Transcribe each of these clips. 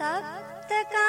तप्तकाञ्चन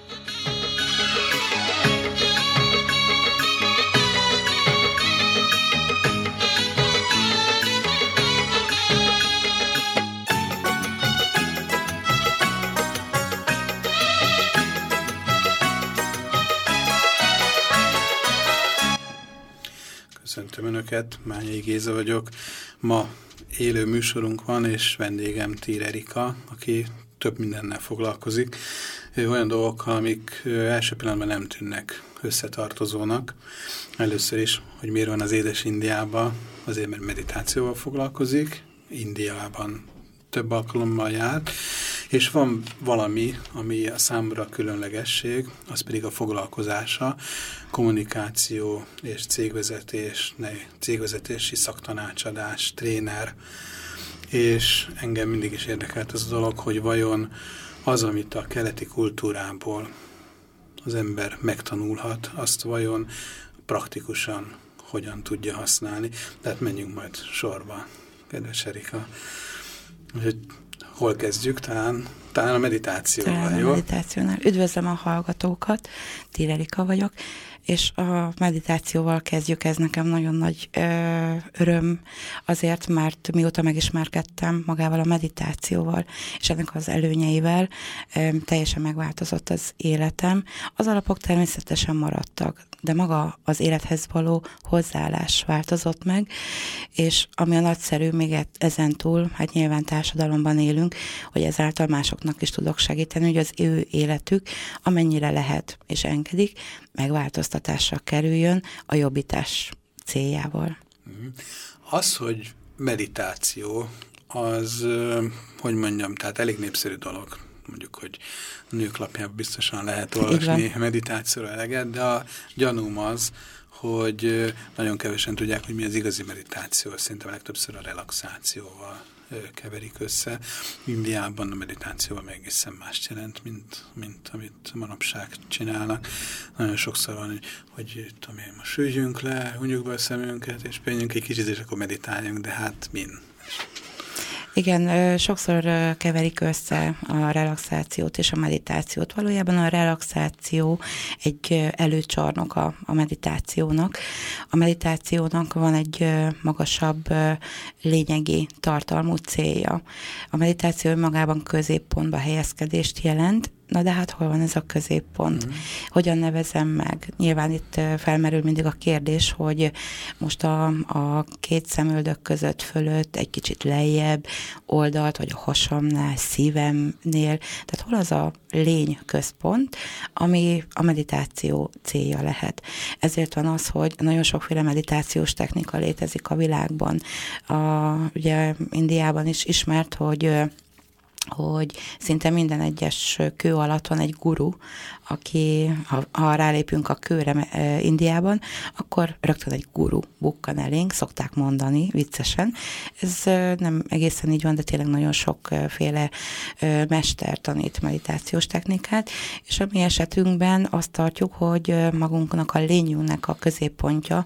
Önöket, Mányai Géza vagyok. Ma élő műsorunk van, és vendégem Tír Erika, aki több mindennel foglalkozik. Olyan dolgokkal, amik első pillanatban nem tűnnek összetartozónak. Először is, hogy miért van az édes Indiában, azért mert meditációval foglalkozik. Indiában több alkalommal járt, és van valami, ami a számra különlegesség, az pedig a foglalkozása, kommunikáció és cégvezetés, ne, cégvezetési szaktanácsadás, tréner, és engem mindig is érdekelt az a dolog, hogy vajon az, amit a keleti kultúrából az ember megtanulhat, azt vajon praktikusan hogyan tudja használni. Tehát menjünk majd sorba, kedves Erika. Úgyhogy hol kezdjük? Talán, talán a meditációval, talán jó? a meditációnál. Üdvözlöm a hallgatókat, Tirelika vagyok, és a meditációval kezdjük, ez nekem nagyon nagy ö, öröm azért, mert mióta megismerkedtem magával a meditációval, és ennek az előnyeivel ö, teljesen megváltozott az életem. Az alapok természetesen maradtak, de maga az élethez való hozzáállás változott meg, és ami a nagyszerű még e- ezen túl, hát nyilván társadalomban élünk, hogy ezáltal másoknak is tudok segíteni, hogy az ő életük amennyire lehet és engedik, megváltoztatásra kerüljön a jobbítás céljával. Mhm. Az, hogy meditáció, az, hogy mondjam, tehát elég népszerű dolog mondjuk, hogy nők lapjában biztosan lehet olvasni meditációra eleget, de a gyanúm az, hogy nagyon kevesen tudják, hogy mi az igazi meditáció. Szerintem legtöbbször a relaxációval keverik össze. Indiában a meditációval meg egészen mást jelent, mint, mint amit manapság csinálnak. Nagyon sokszor van, hogy, hogy tudom én, most süljünk le, hunyjuk be a szemünket, és pénjünk egy kicsit, és akkor meditáljunk, de hát min? Igen, sokszor keverik össze a relaxációt és a meditációt. Valójában a relaxáció egy előcsarnok a, meditációnak. A meditációnak van egy magasabb lényegi tartalmú célja. A meditáció magában középpontba helyezkedést jelent, Na de hát hol van ez a középpont? Mm. Hogyan nevezem meg? Nyilván itt felmerül mindig a kérdés, hogy most a, a két szemöldök között fölött, egy kicsit lejjebb, oldalt, vagy a hasamnál, szívemnél, tehát hol az a lény központ, ami a meditáció célja lehet. Ezért van az, hogy nagyon sokféle meditációs technika létezik a világban. A, ugye Indiában is ismert, hogy hogy szinte minden egyes kő alatt van egy guru, aki, ha, ha rálépünk a kőre e, Indiában, akkor rögtön egy guru bukkan elénk, szokták mondani viccesen. Ez e, nem egészen így van, de tényleg nagyon sokféle e, mester tanít meditációs technikát, és a mi esetünkben azt tartjuk, hogy magunknak a lényünknek a középpontja,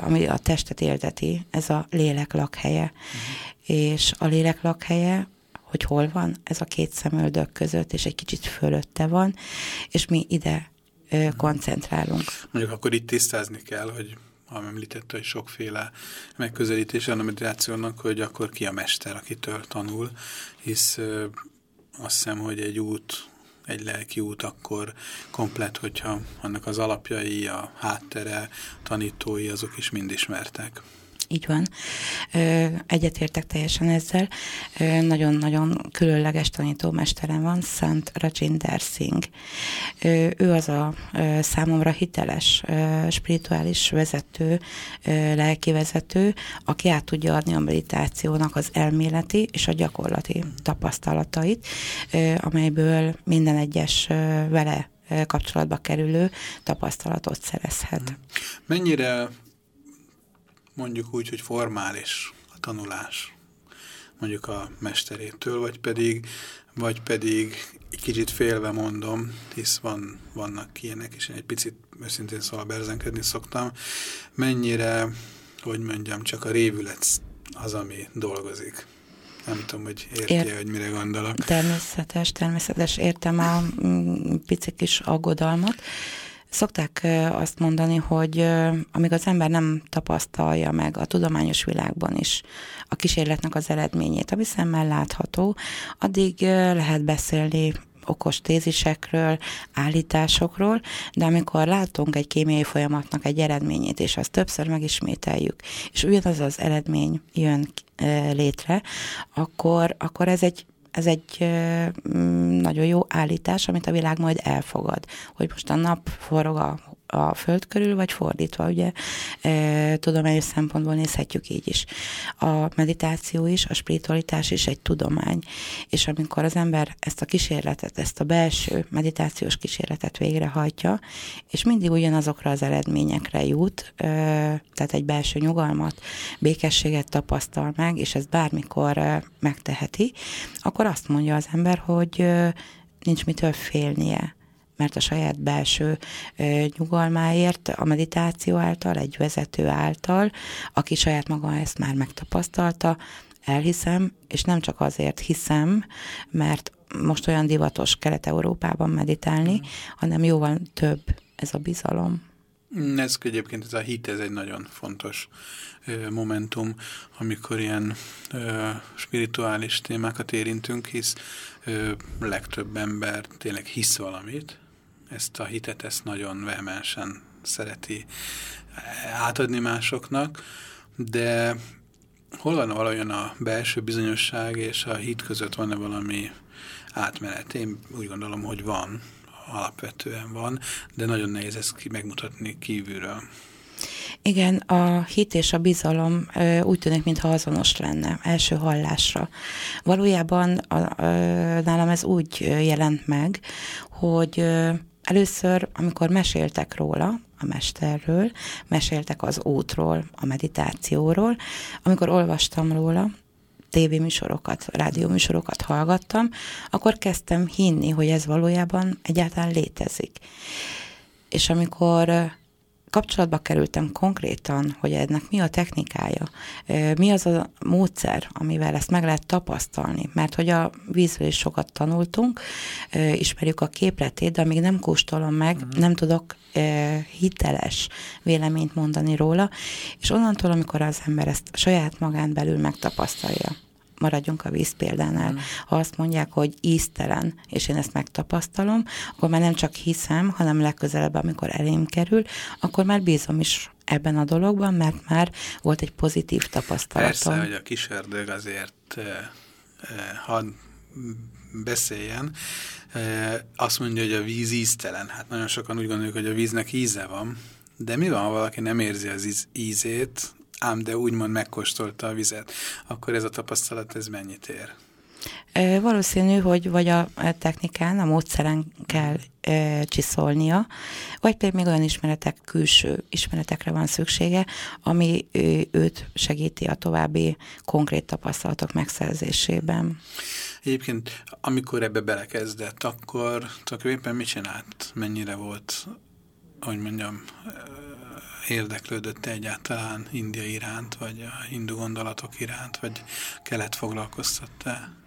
ami a testet élteti, ez a lélek lakhelye. Mm. És a lélek lakhelye hogy hol van ez a két szemöldök között, és egy kicsit fölötte van, és mi ide ö, koncentrálunk. Mondjuk akkor itt tisztázni kell, hogy ha említette, hogy sokféle megközelítés a meditációnak, hogy akkor ki a mester, akitől tanul, hisz ö, azt hiszem, hogy egy út egy lelki út akkor komplet, hogyha annak az alapjai, a háttere, a tanítói, azok is mind ismertek. Így van. Egyetértek teljesen ezzel. Nagyon-nagyon különleges tanítómesterem van, Szent Rajinder Singh. Ő az a számomra hiteles, spirituális vezető, lelki vezető, aki át tudja adni a meditációnak az elméleti és a gyakorlati tapasztalatait, amelyből minden egyes vele kapcsolatba kerülő tapasztalatot szerezhet. Mennyire mondjuk úgy, hogy formális a tanulás mondjuk a mesterétől, vagy pedig, vagy pedig kicsit félve mondom, hisz van, vannak ilyenek, és én egy picit őszintén szóval berzenkedni szoktam, mennyire, hogy mondjam, csak a révület az, ami dolgozik. Nem tudom, hogy érti Ért, hogy mire gondolok. Természetes, természetes, értem a mm, pici kis aggodalmat. Szokták azt mondani, hogy amíg az ember nem tapasztalja meg a tudományos világban is a kísérletnek az eredményét, ami szemmel látható, addig lehet beszélni okos tézisekről, állításokról, de amikor látunk egy kémiai folyamatnak egy eredményét, és azt többször megismételjük, és ugyanaz az eredmény jön létre, akkor, akkor ez egy ez egy nagyon jó állítás, amit a világ majd elfogad, hogy most a nap forog a a föld körül, vagy fordítva, ugye e, tudományos szempontból nézhetjük így is. A meditáció is, a spiritualitás is egy tudomány, és amikor az ember ezt a kísérletet, ezt a belső meditációs kísérletet végrehajtja, és mindig ugyanazokra az eredményekre jut, e, tehát egy belső nyugalmat, békességet tapasztal meg, és ezt bármikor e, megteheti, akkor azt mondja az ember, hogy nincs mitől félnie mert a saját belső nyugalmáért, a meditáció által, egy vezető által, aki saját maga ezt már megtapasztalta, elhiszem, és nem csak azért hiszem, mert most olyan divatos Kelet-Európában meditálni, mm. hanem jóval több ez a bizalom. Ez egyébként ez a hit, ez egy nagyon fontos ö, momentum, amikor ilyen ö, spirituális témákat érintünk, hisz ö, legtöbb ember tényleg hisz valamit, ezt a hitet, ezt nagyon vehemensen szereti átadni másoknak, de hol van valójában a belső bizonyosság és a hit között van-e valami átmenet? Én úgy gondolom, hogy van, alapvetően van, de nagyon nehéz ezt megmutatni kívülről. Igen, a hit és a bizalom úgy tűnik, mintha azonos lenne első hallásra. Valójában a, a, nálam ez úgy jelent meg, hogy Először, amikor meséltek róla, a mesterről, meséltek az útról, a meditációról, amikor olvastam róla, tévéműsorokat, rádióműsorokat hallgattam, akkor kezdtem hinni, hogy ez valójában egyáltalán létezik. És amikor kapcsolatba kerültem konkrétan, hogy ennek mi a technikája, mi az a módszer, amivel ezt meg lehet tapasztalni, mert hogy a vízről is sokat tanultunk, ismerjük a képletét, de amíg nem kóstolom meg, uh-huh. nem tudok hiteles véleményt mondani róla, és onnantól, amikor az ember ezt saját magán belül megtapasztalja, maradjunk a víz példánál. Mm. Ha azt mondják, hogy íztelen, és én ezt megtapasztalom, akkor már nem csak hiszem, hanem legközelebb, amikor elém kerül, akkor már bízom is ebben a dologban, mert már volt egy pozitív tapasztalatom. Persze, hogy a kis ördög azért hadd beszéljen, azt mondja, hogy a víz íztelen. Hát nagyon sokan úgy gondoljuk, hogy a víznek íze van, de mi van, ha valaki nem érzi az íz, ízét, ám de úgymond megkóstolta a vizet, akkor ez a tapasztalat ez mennyit ér? Valószínű, hogy vagy a technikán, a módszeren kell e, csiszolnia, vagy pedig még olyan ismeretek, külső ismeretekre van szüksége, ami ő, őt segíti a további konkrét tapasztalatok megszerzésében. Egyébként, amikor ebbe belekezdett, akkor tulajdonképpen mit csinált? Mennyire volt, hogy mondjam, érdeklődött -e egyáltalán India iránt, vagy a hindu gondolatok iránt, vagy kelet foglalkoztatta?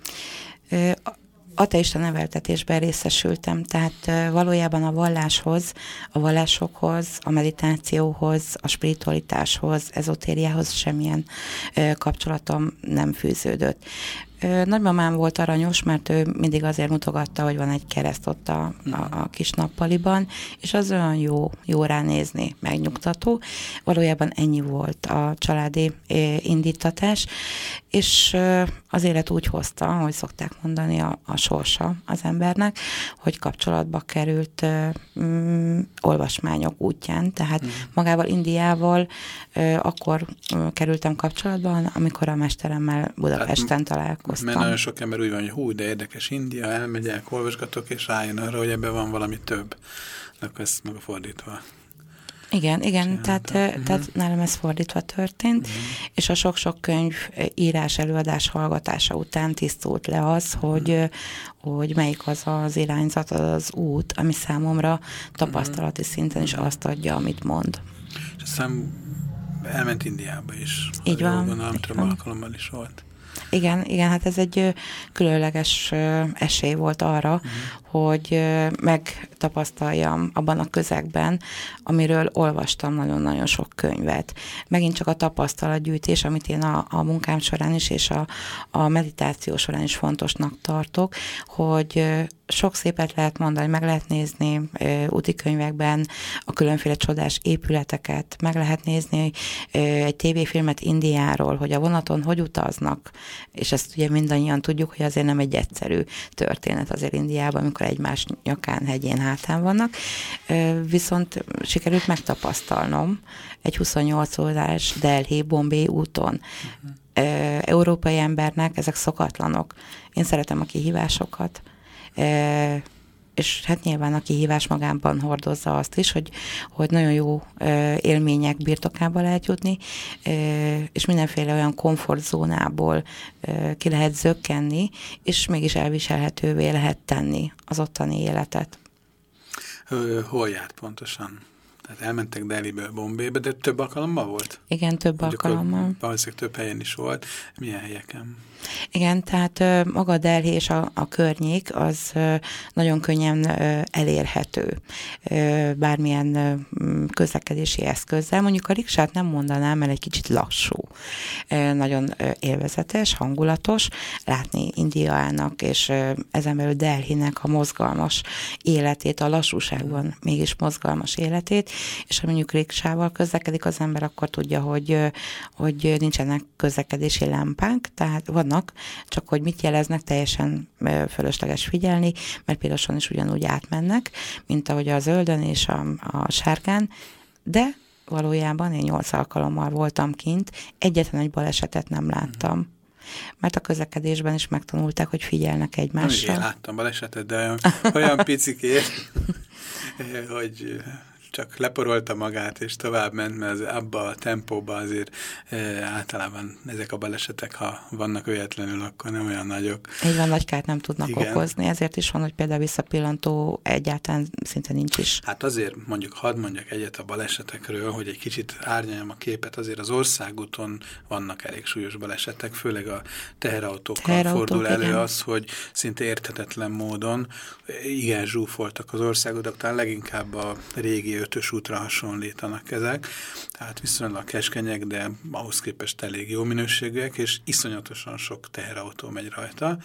ateista neveltetésben részesültem, tehát valójában a valláshoz, a vallásokhoz, a meditációhoz, a spiritualitáshoz, ezotériához semmilyen kapcsolatom nem fűződött. Nagymamám volt aranyos, mert ő mindig azért mutogatta, hogy van egy kereszt ott a, a, a kis nappaliban, és az olyan jó, jó ránézni, megnyugtató. Valójában ennyi volt a családi indítatás, és az élet úgy hozta, hogy szokták mondani a, a sorsa az embernek, hogy kapcsolatba került mm, olvasmányok útján, tehát mm. magával Indiával akkor kerültem kapcsolatban, amikor a mesteremmel Budapesten tehát, találkoztam. Mert nagyon sok ember úgy van, hogy hú, de érdekes India, elmegyek, olvasgatok, és rájön arra, hogy ebben van valami több. Akkor ezt meg fordítva. Igen, igen, Csinálta. tehát, uh-huh. tehát nálam ez fordítva történt, uh-huh. és a sok-sok könyv írás, előadás hallgatása után tisztult le az, uh-huh. hogy, hogy melyik az az irányzat, az az út, ami számomra tapasztalati uh-huh. szinten is azt adja, amit mond. És aztán elment Indiába is. Így van. Gondolom, több alkalommal is volt. Igen, igen, hát ez egy különleges esély volt arra, uh-huh. Hogy megtapasztaljam abban a közegben, amiről olvastam nagyon-nagyon sok könyvet. Megint csak a tapasztalatgyűjtés, amit én a, a munkám során is, és a, a meditáció során is fontosnak tartok, hogy sok szépet lehet mondani, meg lehet nézni úti könyvekben a különféle csodás épületeket, meg lehet nézni egy tévéfilmet Indiáról, hogy a vonaton hogy utaznak, és ezt ugye mindannyian tudjuk, hogy azért nem egy egyszerű történet azért Indiában, amikor egymás nyakán, hegyén, hátán vannak, viszont sikerült megtapasztalnom egy 28 órás Delhi Bombay úton. Uh-huh. Európai embernek ezek szokatlanok. Én szeretem a kihívásokat és hát nyilván a kihívás magában hordozza azt is, hogy, hogy nagyon jó élmények birtokába lehet jutni, és mindenféle olyan komfortzónából ki lehet zökkenni, és mégis elviselhetővé lehet tenni az ottani életet. Hol járt pontosan? Tehát elmentek Deliből Bombébe, de több alkalommal volt? Igen, több Mondjuk alkalommal. Valószínűleg több helyen is volt. Milyen helyeken? Igen, tehát maga Delhi és a, a környék az nagyon könnyen elérhető bármilyen közlekedési eszközzel. Mondjuk a riksát nem mondanám, mert egy kicsit lassú. Nagyon élvezetes, hangulatos látni Indiának és ezen belül Delhinek a mozgalmas életét, a lassúságban mégis mozgalmas életét, és ha mondjuk riksával közlekedik az ember, akkor tudja, hogy, hogy nincsenek közlekedési lámpánk, tehát vannak csak hogy mit jeleznek, teljesen fölösleges figyelni, mert piroson is ugyanúgy átmennek, mint ahogy a zöldön és a, a sárgán, de valójában én nyolc alkalommal voltam kint, egyetlen egy balesetet nem láttam. Mert a közlekedésben is megtanulták, hogy figyelnek egymásra. Én láttam balesetet, de olyan, picikét, hogy csak leporolta magát, és tovább ment, mert az, abba a tempóba azért e, általában ezek a balesetek, ha vannak véletlenül, akkor nem olyan nagyok. Így van, nagy kárt nem tudnak Igen. okozni, ezért is van, hogy például visszapillantó egyáltalán szinte nincs is. Hát azért mondjuk, hadd mondjak egyet a balesetekről, hogy egy kicsit árnyaljam a képet, azért az országúton vannak elég súlyos balesetek, főleg a teherautókkal Teherautók, fordul elő igen. az, hogy szinte érthetetlen módon igen zsúfoltak az országútok, talán leginkább a régi ötös útra hasonlítanak ezek, tehát viszonylag keskenyek, de ahhoz képest elég jó minőségűek, és iszonyatosan sok teherautó megy rajta,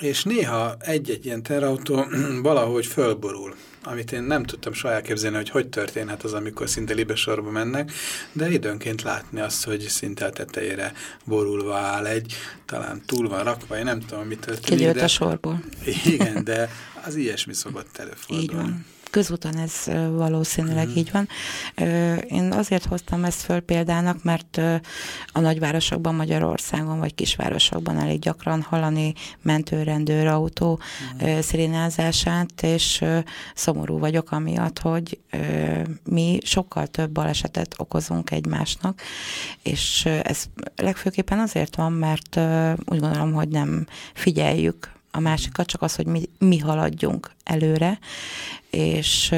és néha egy-egy ilyen teherautó valahogy fölborul, amit én nem tudtam soha elképzelni, hogy hogy történhet az, amikor szinte libesorba mennek, de időnként látni azt, hogy szinte a tetejére borulva áll egy, talán túl van rakva, én nem tudom, mit történik. Kigyőtt a sorból. Igen, de az ilyesmi szokott előfordulni. Így van közúton ez valószínűleg mm. így van. Én azért hoztam ezt föl példának, mert a nagyvárosokban Magyarországon, vagy kisvárosokban elég gyakran hallani mentőrendőr autó mm. szirénázását, és szomorú vagyok amiatt, hogy mi sokkal több balesetet okozunk egymásnak, és ez legfőképpen azért van, mert úgy gondolom, hogy nem figyeljük a másikat, csak az, hogy mi, mi haladjunk előre, és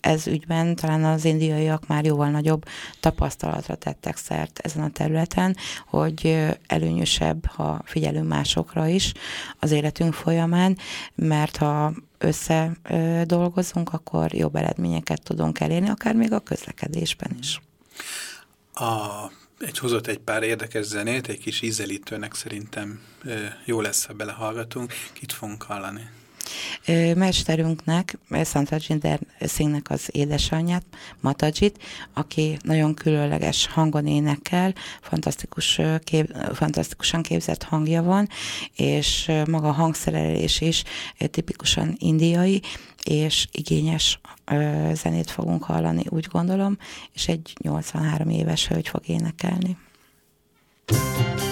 ez ügyben talán az indiaiak már jóval nagyobb tapasztalatra tettek szert ezen a területen, hogy előnyösebb, ha figyelünk másokra is az életünk folyamán, mert ha össze dolgozunk, akkor jobb eredményeket tudunk elérni, akár még a közlekedésben is. A egy hozott egy pár érdekes zenét, egy kis ízelítőnek szerintem jó lesz, ha belehallgatunk. Kit fogunk hallani? Mesterünknek, Santa Ginder színnek az édesanyját, Matajit, aki nagyon különleges hangon énekel, fantasztikus, kép, fantasztikusan képzett hangja van, és maga a hangszerelés is tipikusan indiai, és igényes zenét fogunk hallani, úgy gondolom, és egy 83 éves hölgy fog énekelni. Thank you.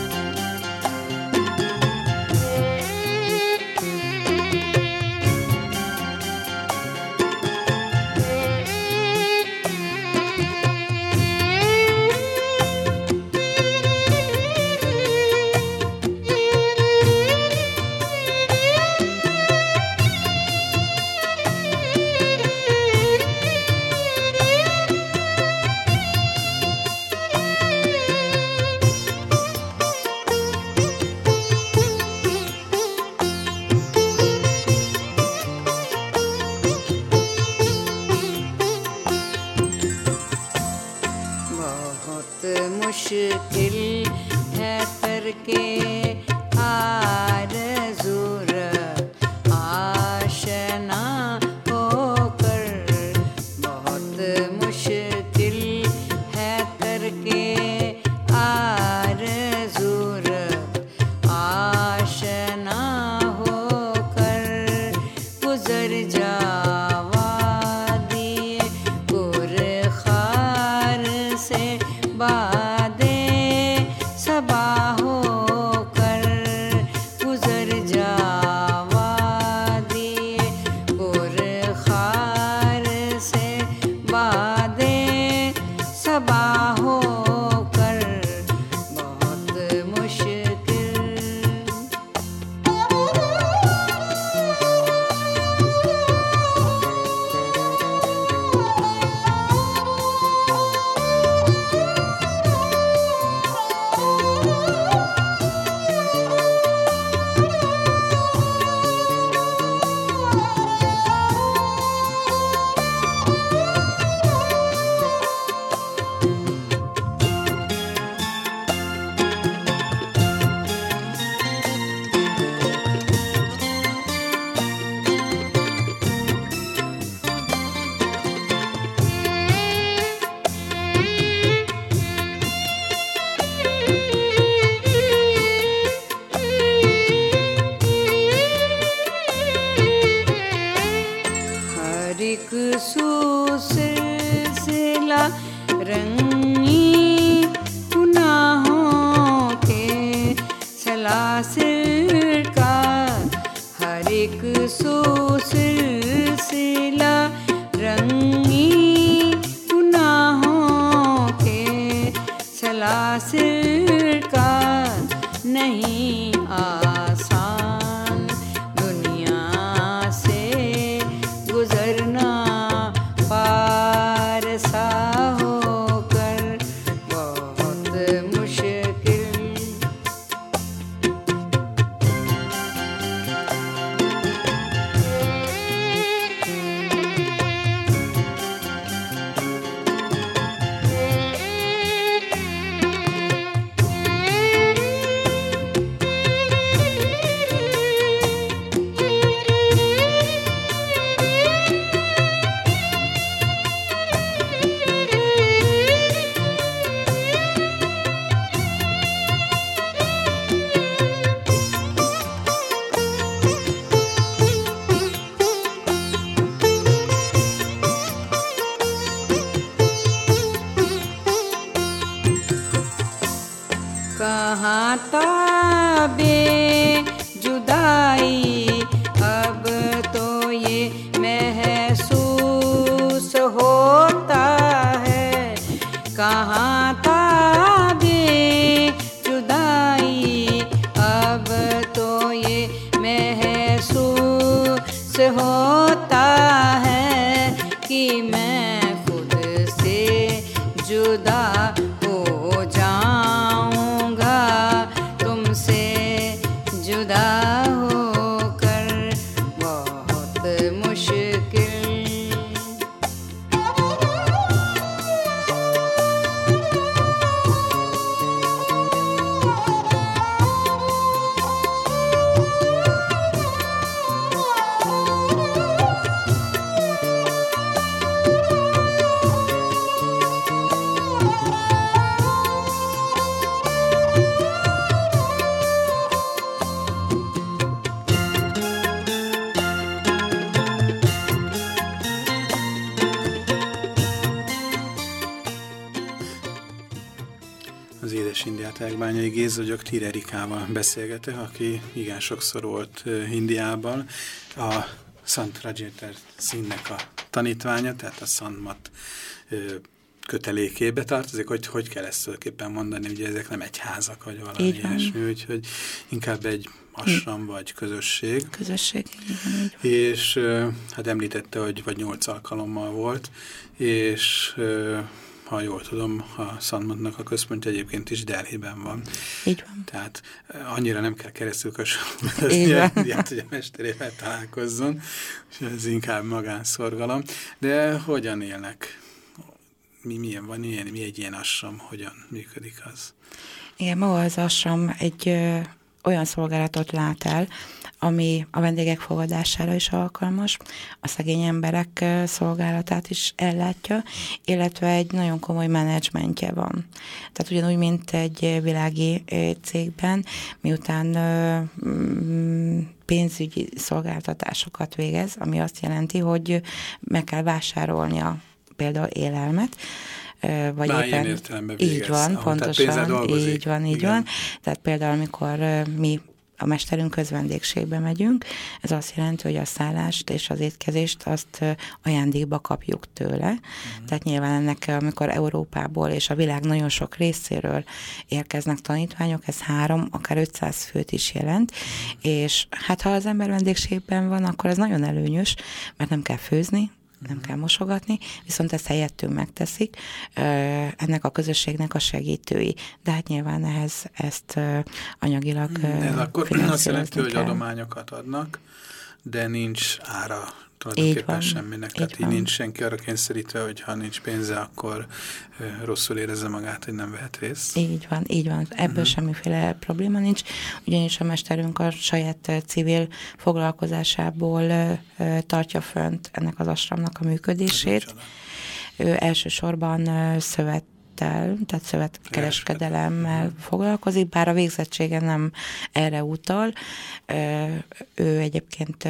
मुश्किल है करके। Indiát Bányai Géza vagyok, Tír Erikával beszélgetek, aki igen sokszor volt Indiában. A Sant Rajéter színnek a tanítványa, tehát a Sanmat kötelékébe tartozik, hogy hogy kell ezt tulajdonképpen mondani, ugye ezek nem egyházak, vagy valami ilyesmi, úgyhogy inkább egy asram vagy közösség. Közösség, igen, És hát említette, hogy vagy nyolc alkalommal volt, és ha jól tudom, a Szandmatnak a központja egyébként is Delhiben van. Így van. Tehát annyira nem kell keresztül kösölni, hogy a mesterével találkozzon, és ez inkább magánszorgalom. De hogyan élnek mi, milyen van, milyen, mi egy ilyen assam, hogyan működik az? Igen, maga az assam egy ö, olyan szolgálatot lát el, ami a vendégek fogadására is alkalmas, a szegény emberek szolgálatát is ellátja, illetve egy nagyon komoly menedzsmentje van. Tehát ugyanúgy, mint egy világi cégben, miután mm, pénzügyi szolgáltatásokat végez, ami azt jelenti, hogy meg kell vásárolnia például élelmet, vagy Már éppen értelemben végez. Így van, pontosan, így van, így Igen. van. Tehát például, amikor mi a mesterünk közvendégségbe megyünk, ez azt jelenti, hogy a szállást és az étkezést azt ajándékba kapjuk tőle. Uh-huh. Tehát nyilván ennek, amikor Európából és a világ nagyon sok részéről érkeznek tanítványok, ez három, akár 500 főt is jelent, uh-huh. és hát ha az ember vendégségben van, akkor ez nagyon előnyös, mert nem kell főzni, nem kell mosogatni, viszont ezt helyettünk megteszik ennek a közösségnek a segítői. De hát nyilván ehhez ezt anyagilag Ez akkor azt jelenti, hogy adományokat adnak, de nincs ára tulajdonképpen semminek. Tehát így, így nincs senki arra kényszerítve, hogy ha nincs pénze, akkor rosszul érezze magát, hogy nem vehet részt. Így van, így van. Ebből uh mhm. -huh. semmiféle probléma nincs. Ugyanis a mesterünk a saját civil foglalkozásából tartja fönt ennek az asramnak a működését. Ő elsősorban szövet üzlettel, tehát szövetkereskedelemmel foglalkozik, bár a végzettsége nem erre utal. Ő egyébként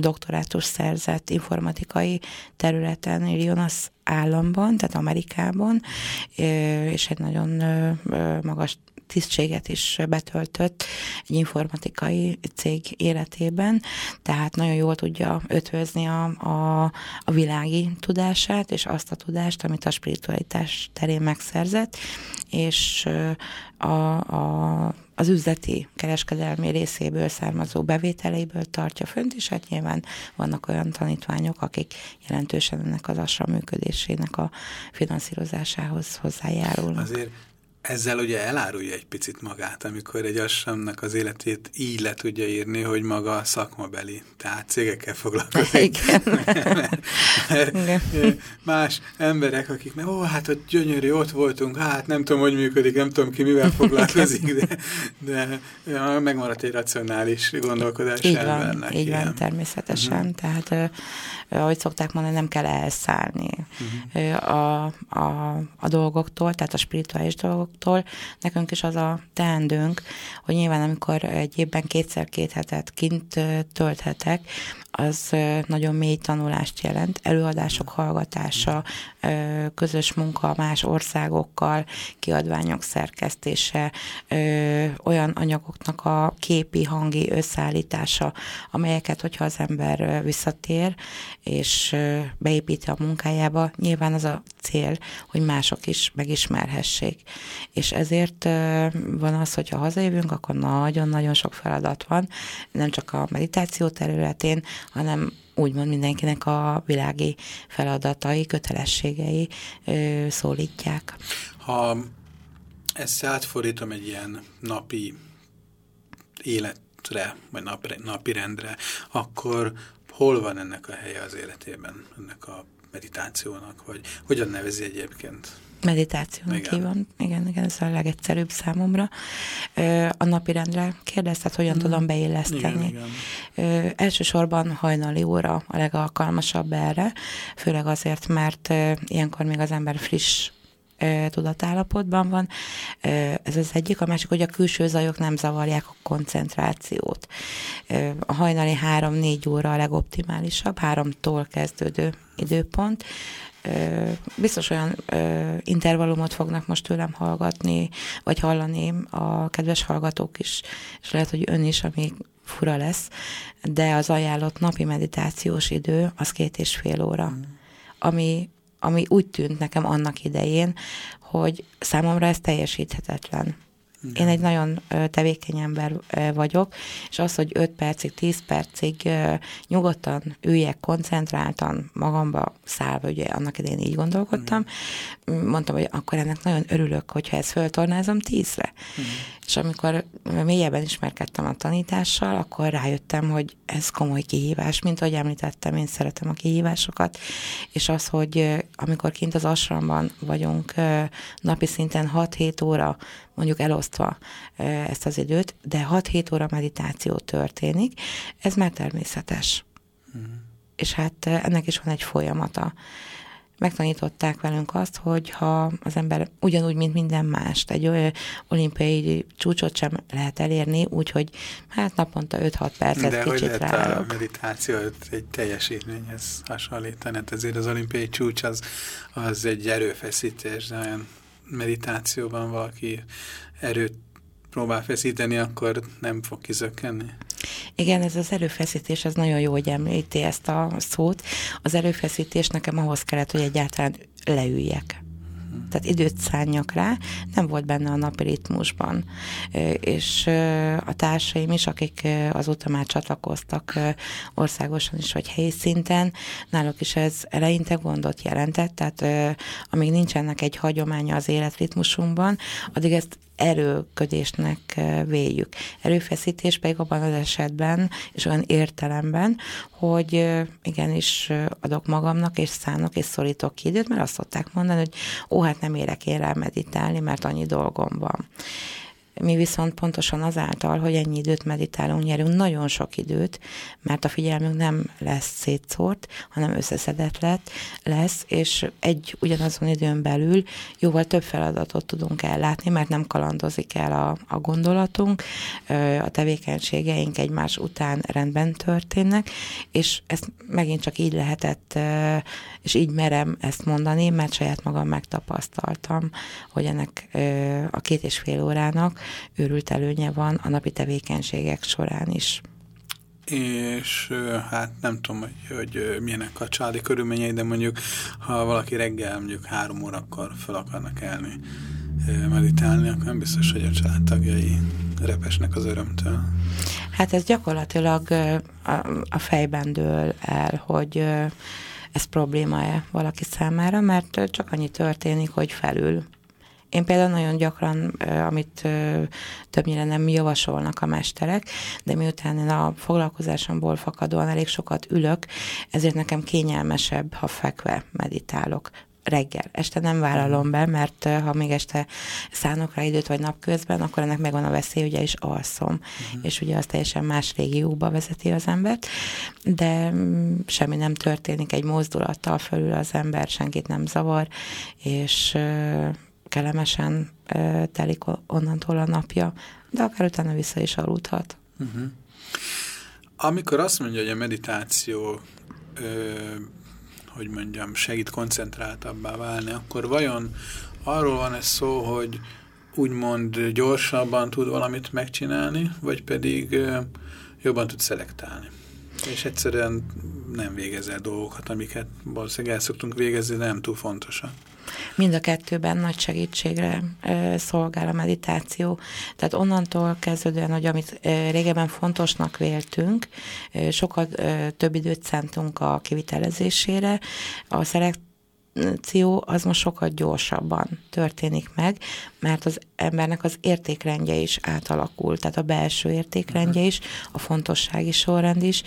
doktorátus szerzett informatikai területen, Illinois államban, tehát Amerikában, és egy nagyon magas tisztséget is betöltött egy informatikai cég életében, tehát nagyon jól tudja ötvözni a, a, a világi tudását, és azt a tudást, amit a spiritualitás terén megszerzett, és a, a, az üzleti kereskedelmi részéből származó bevételeiből tartja fönt, és hát nyilván vannak olyan tanítványok, akik jelentősen ennek az asra működésének a finanszírozásához hozzájárulnak. Azért ezzel ugye elárulja egy picit magát, amikor egy assamnak az életét így le tudja írni, hogy maga szakmabeli, tehát cégekkel foglalkozik. Igen. mert, mert Igen. más emberek, akik, ó, hát ott gyönyörű, ott voltunk, hát nem tudom, hogy működik, nem tudom ki mivel foglalkozik, de, de ja, megmaradt egy racionális gondolkodás így embernek. Van, így ilyen. van, természetesen. Uh mhm. -huh. Tehát, ahogy szokták mondani, nem kell elszállni uh mhm. -huh. a, a, a dolgoktól, tehát a spirituális dolgok dolgoktól. Nekünk is az a teendőnk, hogy nyilván amikor egy évben kétszer-két hetet kint tölthetek, az nagyon mély tanulást jelent. Előadások hallgatása, közös munka más országokkal, kiadványok szerkesztése, olyan anyagoknak a képi, hangi összeállítása, amelyeket, hogyha az ember visszatér, és beépíti a munkájába, nyilván az a cél, hogy mások is megismerhessék. És ezért van az, hogyha hazajövünk, akkor nagyon-nagyon sok feladat van, nem csak a meditáció területén, hanem úgymond mindenkinek a világi feladatai, kötelességei szólítják. Ha ezt átfordítom egy ilyen napi életre, vagy napi rendre, akkor hol van ennek a helye az életében, ennek a meditációnak, vagy hogyan nevezi egyébként? meditációnak igen. hívom. Igen, igen, ez a legegyszerűbb számomra. A napi rendre kérdezted, hogyan mm. tudom beilleszteni. Igen, igen. Elsősorban hajnali óra a legalkalmasabb erre, főleg azért, mert ilyenkor még az ember friss tudatállapotban van. Ez az egyik. A másik, hogy a külső zajok nem zavarják a koncentrációt. A hajnali 3-4 óra a legoptimálisabb, háromtól kezdődő időpont. Biztos olyan intervallumot fognak most tőlem hallgatni, vagy hallani a kedves hallgatók is, és lehet, hogy ön is, ami fura lesz, de az ajánlott napi meditációs idő az két és fél óra, mm. ami, ami úgy tűnt nekem annak idején, hogy számomra ez teljesíthetetlen. Én egy nagyon tevékeny ember vagyok, és az, hogy 5 percig, 10 percig nyugodtan üljek, koncentráltan, magamba szállva, ugye annak idején így gondolkodtam, mondtam, hogy akkor ennek nagyon örülök, hogyha ezt föltornázom tízre. Mm. És amikor mélyebben ismerkedtem a tanítással, akkor rájöttem, hogy ez komoly kihívás, mint ahogy említettem, én szeretem a kihívásokat, és az, hogy amikor kint az asramban vagyunk napi szinten 6-7 óra, mondjuk elosztva ezt az időt, de 6-7 óra meditáció történik, ez már természetes. Mm. És hát ennek is van egy folyamata megtanították velünk azt, hogy ha az ember ugyanúgy, mint minden mást, egy olyan olimpiai csúcsot sem lehet elérni, úgyhogy hát naponta 5-6 percet De kicsit hogy a meditáció egy teljesítményhez hasonlítani, hát ezért az olimpiai csúcs az, az egy erőfeszítés, de olyan meditációban valaki erőt próbál feszíteni, akkor nem fog kizökkenni. Igen, ez az erőfeszítés, ez nagyon jó, hogy említi ezt a szót. Az erőfeszítés nekem ahhoz kellett, hogy egyáltalán leüljek. Tehát időt szálljak rá, nem volt benne a napi ritmusban. És a társaim is, akik azóta már csatlakoztak országosan is, vagy helyi szinten, náluk is ez eleinte gondot jelentett, tehát amíg nincsenek egy hagyománya az életritmusunkban, addig ezt erőködésnek véljük. Erőfeszítés pedig abban az esetben, és olyan értelemben, hogy igenis adok magamnak, és szánok, és szorítok ki időt, mert azt szokták mondani, hogy ó, hát nem érek én rá meditálni, mert annyi dolgom van. Mi viszont pontosan azáltal, hogy ennyi időt meditálunk, nyerünk nagyon sok időt, mert a figyelmünk nem lesz szétszórt, hanem összeszedett lett, lesz, és egy ugyanazon időn belül jóval több feladatot tudunk ellátni, mert nem kalandozik el a, a gondolatunk, a tevékenységeink egymás után rendben történnek, és ezt megint csak így lehetett, és így merem ezt mondani, mert saját magam megtapasztaltam, hogy ennek a két és fél órának őrült előnye van a napi tevékenységek során is. És hát nem tudom, hogy, hogy milyenek a családi körülményei, de mondjuk, ha valaki reggel mondjuk három órakor fel akarnak elni meditálni, akkor nem biztos, hogy a családtagjai repesnek az örömtől. Hát ez gyakorlatilag a, fejben dől el, hogy ez probléma-e valaki számára, mert csak annyi történik, hogy felül én például nagyon gyakran, amit többnyire nem javasolnak a mesterek, de miután én a foglalkozásomból fakadóan elég sokat ülök, ezért nekem kényelmesebb, ha fekve meditálok reggel. Este nem vállalom be, mert ha még este szánok rá időt, vagy napközben, akkor ennek megvan a veszély, ugye is alszom. Uh-huh. És ugye az teljesen más régióba vezeti az embert, de mm, semmi nem történik, egy mozdulattal fölül az ember senkit nem zavar, és kellemesen telik onnantól a napja, de akár utána vissza is aludhat. Uh mhm. -huh. Amikor azt mondja, hogy a meditáció, ö, hogy mondjam, segít koncentráltabbá válni, akkor vajon arról van ez szó, hogy úgymond gyorsabban tud valamit megcsinálni, vagy pedig ö, jobban tud szelektálni? És egyszerűen nem végezel dolgokat, amiket valószínűleg el szoktunk végezni, de nem túl fontosak. Mind a kettőben nagy segítségre szolgál a meditáció. Tehát onnantól kezdődően, hogy amit régebben fontosnak véltünk, sokkal több időt szántunk a kivitelezésére, a szelekt kommunikáció az most sokkal gyorsabban történik meg, mert az embernek az értékrendje is átalakul, tehát a belső értékrendje is, a fontossági sorrend is.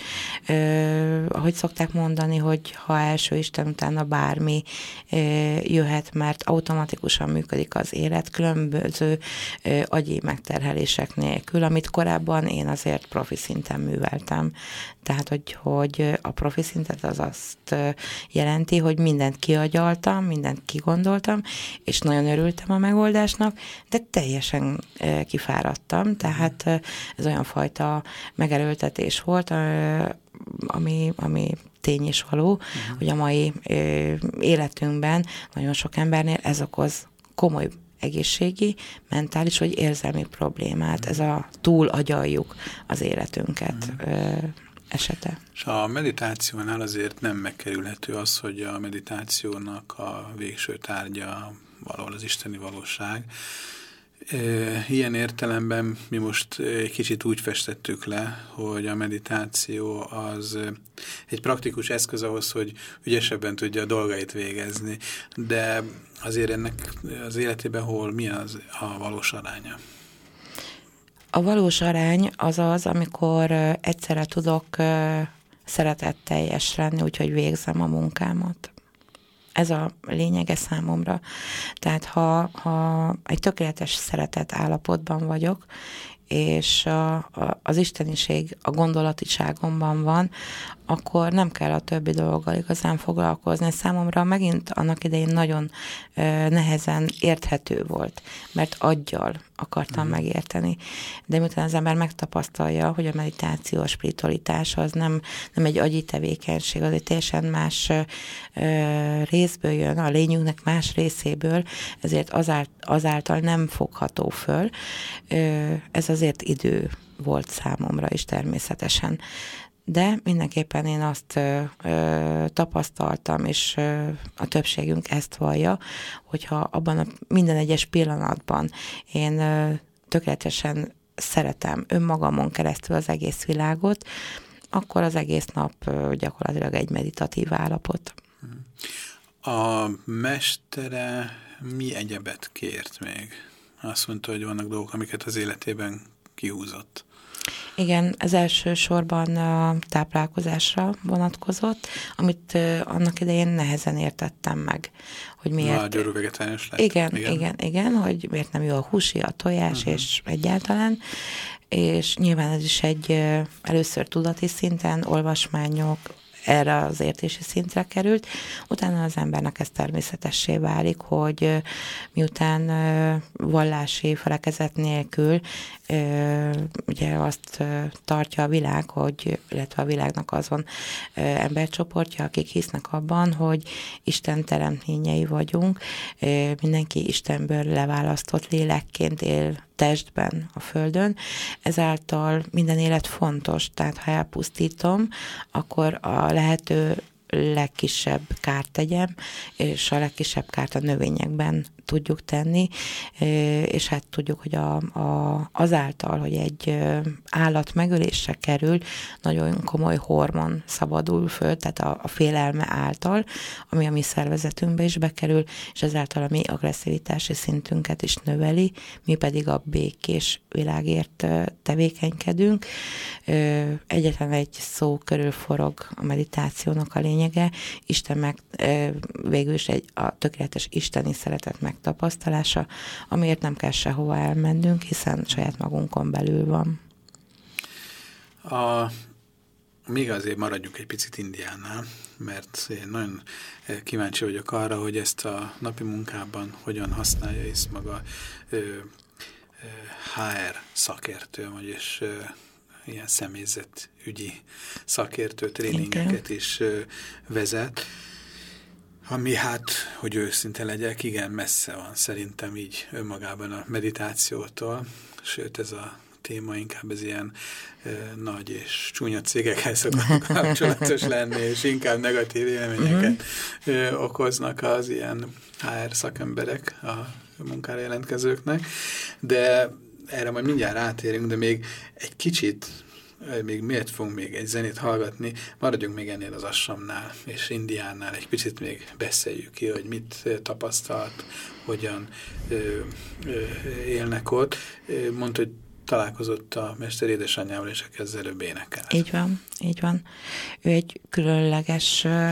Ö, ahogy szokták mondani, hogy ha első Isten utána bármi ö, jöhet, mert automatikusan működik az élet, különböző ö, agyi megterhelések nélkül, amit korábban én azért profi szinten műveltem. Tehát, hogy, hogy a profi szintet az azt jelenti, hogy mindent kiagyaltam, mindent kigondoltam, és nagyon örültem a megoldásnak, de teljesen kifáradtam, tehát ez olyan fajta megerőltetés volt, ami, ami tény is való, uh-huh. hogy a mai ö, életünkben nagyon sok embernél ez okoz komoly egészségi, mentális vagy érzelmi problémát. Ez a túl agyaljuk az életünket uh-huh. ö, esete. És a meditációnál azért nem megkerülhető az, hogy a meditációnak a végső tárgya valahol az isteni valóság, Ilyen értelemben mi most egy kicsit úgy festettük le, hogy a meditáció az egy praktikus eszköz ahhoz, hogy ügyesebben tudja a dolgait végezni, de azért ennek az életében hol mi az a valós aránya? A valós arány az az, amikor egyszerre tudok szeretetteljes lenni, úgyhogy végzem a munkámat. Ez a lényege számomra. Tehát ha, ha egy tökéletes szeretet állapotban vagyok, és a, a, az isteniség a gondolatiságomban van, akkor nem kell a többi dologgal igazán foglalkozni. Számomra megint annak idején nagyon ö, nehezen érthető volt, mert aggyal akartam mm. megérteni. De miután az ember megtapasztalja, hogy a meditáció, a spiritualitás az nem, nem egy agyi tevékenység, az egy teljesen más ö, részből jön, a lényünknek más részéből, ezért azált, azáltal nem fogható föl. Ö, ez azért idő volt számomra is természetesen de mindenképpen én azt ö, ö, tapasztaltam, és ö, a többségünk ezt vallja, hogyha abban a minden egyes pillanatban én ö, tökéletesen szeretem önmagamon keresztül az egész világot, akkor az egész nap gyakorlatilag egy meditatív állapot. A mestere mi egyebet kért még? Azt mondta, hogy vannak dolgok, amiket az életében kihúzott. Igen, ez elsősorban a táplálkozásra vonatkozott, amit annak idején nehezen értettem meg, hogy miért... Nagy vegetáriánus lett. Igen, igen, igen, igen, hogy miért nem jó a húsi, a tojás, uh-huh. és egyáltalán. És nyilván ez is egy először tudati szinten, olvasmányok, erre az értési szintre került, utána az embernek ez természetessé válik, hogy miután vallási felekezet nélkül ugye azt tartja a világ, hogy, illetve a világnak azon embercsoportja, akik hisznek abban, hogy Isten teremtményei vagyunk, mindenki Istenből leválasztott lélekként él testben, a Földön, ezáltal minden élet fontos, tehát ha elpusztítom, akkor a lehető legkisebb kárt tegyem, és a legkisebb kárt a növényekben tudjuk tenni, és hát tudjuk, hogy a, a, azáltal, hogy egy állat megölésre kerül, nagyon komoly hormon szabadul föl, tehát a, a félelme által, ami a mi szervezetünkbe is bekerül, és ezáltal a mi agresszivitási szintünket is növeli, mi pedig a békés világért tevékenykedünk. Egyetlen egy szó körül forog a meditációnak a lényege, Isten meg végül is egy a tökéletes isteni szeretet meg megtapasztalása, amiért nem kell sehova elmennünk, hiszen saját magunkon belül van. A, még azért maradjunk egy picit Indiánál, mert én nagyon kíváncsi vagyok arra, hogy ezt a napi munkában hogyan használja és maga HR szakértő, vagyis ö, ilyen személyzetügyi szakértő tréningeket is ö, vezet. Ami hát, hogy őszinte legyek, igen, messze van szerintem így önmagában a meditációtól, sőt ez a téma inkább ez ilyen e, nagy és csúnya cégekhez szokott kapcsolatos lenni, és inkább negatív élményeket e, okoznak az ilyen HR szakemberek a munkára jelentkezőknek, de erre majd mindjárt rátérünk, de még egy kicsit még miért fogunk még egy zenét hallgatni, maradjunk még ennél az assamnál és Indiánál, egy picit még beszéljük ki, hogy mit tapasztalt, hogyan ö, ö, élnek ott. Mondta, hogy találkozott a mester édesanyjával, és kezd előbb énekel. Így van, így van. Ő egy különleges ö,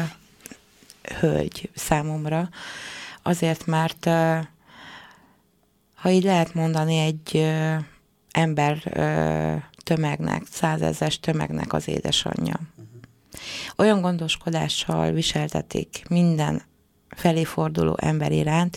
hölgy számomra, azért, mert ö, ha így lehet mondani, egy ö, ember ö, tömegnek, százezes tömegnek az édesanyja. Olyan gondoskodással viseltetik minden felé forduló ember iránt,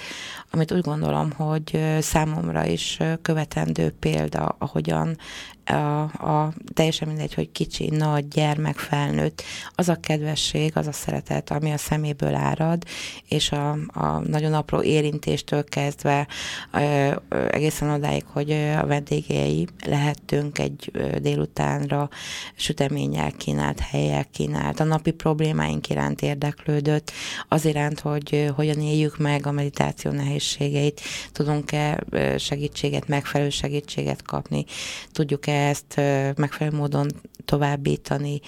amit úgy gondolom, hogy számomra is követendő példa, ahogyan a, a, teljesen mindegy, hogy kicsi, nagy, gyermek, felnőtt, az a kedvesség, az a szeretet, ami a szeméből árad, és a, a nagyon apró érintéstől kezdve ö, ö, egészen odáig, hogy a vendégei lehettünk egy délutánra süteménnyel kínált, helyek kínált, a napi problémáink iránt érdeklődött, az iránt, hogy hogyan éljük meg a meditáció nehézségeit, tudunk-e segítséget, megfelelő segítséget kapni, tudjuk-e ezt megfelelő módon továbbítani.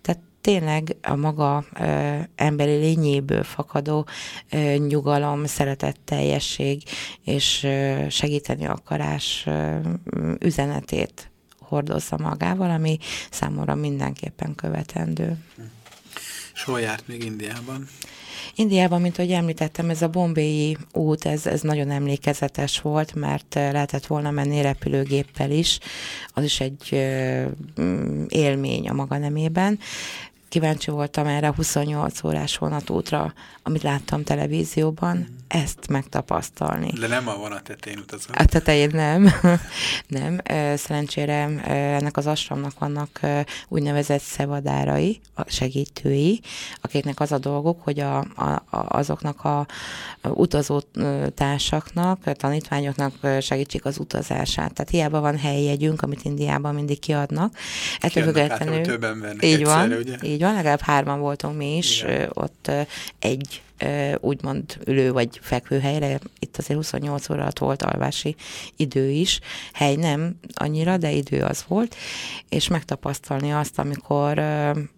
Tehát tényleg a maga ö, emberi lényéből fakadó ö, nyugalom, szeretetteljesség és ö, segíteni akarás ö, üzenetét hordozza magával, ami számomra mindenképpen követendő. És hol járt még Indiában? Indiában, mint ahogy említettem, ez a bombéi út, ez, ez nagyon emlékezetes volt, mert lehetett volna menni repülőgéppel is, az is egy élmény a maga nemében kíváncsi voltam erre a 28 órás vonatútra, amit láttam televízióban, mm. Ezt megtapasztalni. De nem a vonat tetején utazom. A tetején nem. nem. Szerencsére ennek az asramnak vannak úgynevezett szevadárai, a segítői, akiknek az a dolguk, hogy a, a, azoknak a utazó társaknak, tanítványoknak segítsék az utazását. Tehát hiába van helyjegyünk, amit Indiában mindig kiadnak. Ettől függetlenül. Több így van, ugye? így van, legalább hárman voltunk mi is, Igen. ott egy úgymond ülő vagy fekvőhelyre, itt azért 28 óra alatt volt alvási idő is, hely nem annyira, de idő az volt, és megtapasztalni azt, amikor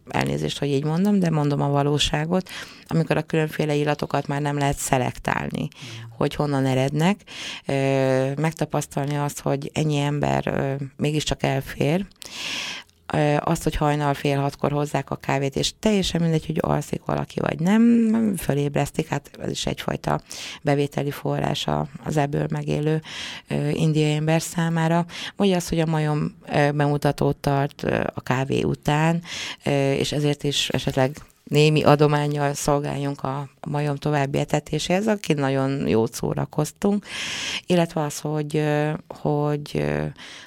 elnézést, hogy így mondom, de mondom a valóságot, amikor a különféle illatokat már nem lehet szelektálni, mm. hogy honnan erednek, megtapasztalni azt, hogy ennyi ember mégiscsak elfér, azt, hogy hajnal fél hatkor hozzák a kávét, és teljesen mindegy, hogy alszik valaki vagy nem, fölébresztik, hát ez is egyfajta bevételi forrás az ebből megélő indiai ember számára. Vagy az, hogy a majom bemutatót tart a kávé után, és ezért is esetleg némi adományjal szolgáljunk a majom további etetéséhez, aki nagyon jót szórakoztunk, illetve az, hogy, hogy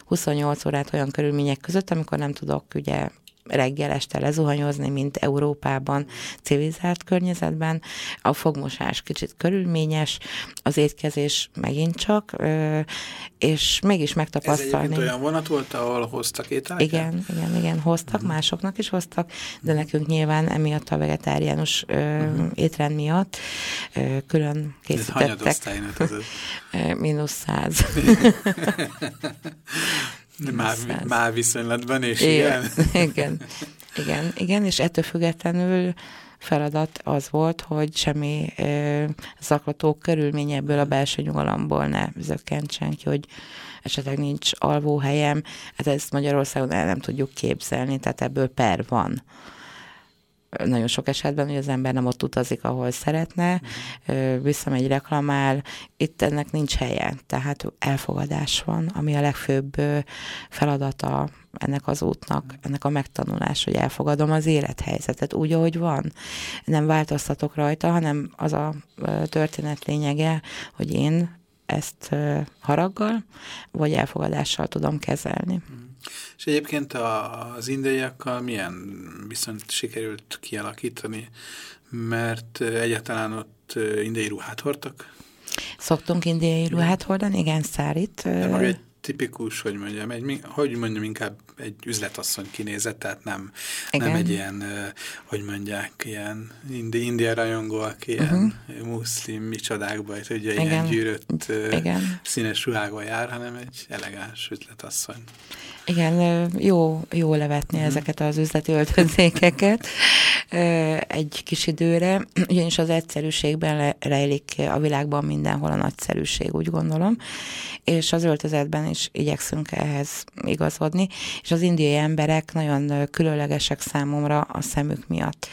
28 órát olyan körülmények között, amikor nem tudok ugye reggel este lezuhanyozni, mint Európában, civilizált környezetben. A fogmosás kicsit körülményes, az étkezés megint csak, és mégis megtapasztalni. Ez olyan vonat volt, ahol hoztak ételeket? Igen, igen, igen, hoztak, uh-huh. másoknak is hoztak, de nekünk nyilván emiatt a vegetáriánus uh-huh. étrend miatt külön készítettek. Ez Mínusz száz. Már, már viszonylatban, és igen. Igen, igen, igen, és ettől függetlenül feladat az volt, hogy semmi ö, zaklató körülmény ebből a belső nyugalomból ne zökkentsen ki, hogy esetleg nincs alvóhelyem, hát ezt Magyarországon el nem tudjuk képzelni, tehát ebből per van nagyon sok esetben, hogy az ember nem ott utazik, ahol szeretne, visszamegy, reklamál, itt ennek nincs helye, tehát elfogadás van, ami a legfőbb feladata ennek az útnak, ennek a megtanulás, hogy elfogadom az élethelyzetet úgy, ahogy van. Nem változtatok rajta, hanem az a történet lényege, hogy én ezt haraggal, vagy elfogadással tudom kezelni. Mm. És egyébként az indiaiakkal milyen viszont sikerült kialakítani, mert egyáltalán ott indiai ruhát hordtak? Szoktunk indiai ruhát hordani, igen, szárit. De maga egy tipikus, hogy mondjam, egy, hogy mondjam, inkább egy üzletasszony kinézett, tehát nem, nem egy ilyen, hogy mondják, ilyen indi, india rajongó, aki ilyen mhm. muszlim micsodákba, tudja, Igen. ilyen gyűrött Igen. színes ruhákba jár, hanem egy elegáns üzletasszony. Igen, jó, jó levetni uh-huh. ezeket az üzleti öltözékeket egy kis időre, ugyanis az egyszerűségben rejlik a világban mindenhol a nagyszerűség, úgy gondolom, és az öltözetben is igyekszünk ehhez igazodni, és az indiai emberek nagyon különlegesek számomra a szemük miatt.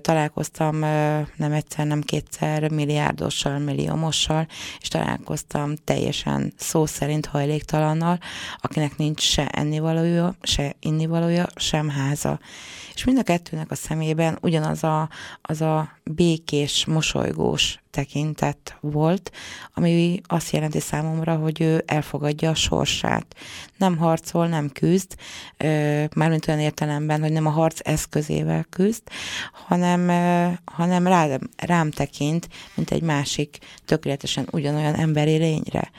Találkoztam nem egyszer, nem kétszer milliárdossal, milliómossal, és találkoztam teljesen szó szerint hajléktalannal, akinek nincs se ennivalója, se innivalója, sem háza. És mind a kettőnek a szemében ugyanaz a, az a békés, mosolygós tekintet volt, ami azt jelenti számomra, hogy ő elfogadja a sorsát. Nem harcol, nem küzd, mármint olyan értelemben, hogy nem a harc eszközével küzd, hanem, hanem rám, rám tekint, mint egy másik tökéletesen ugyanolyan emberi lényre.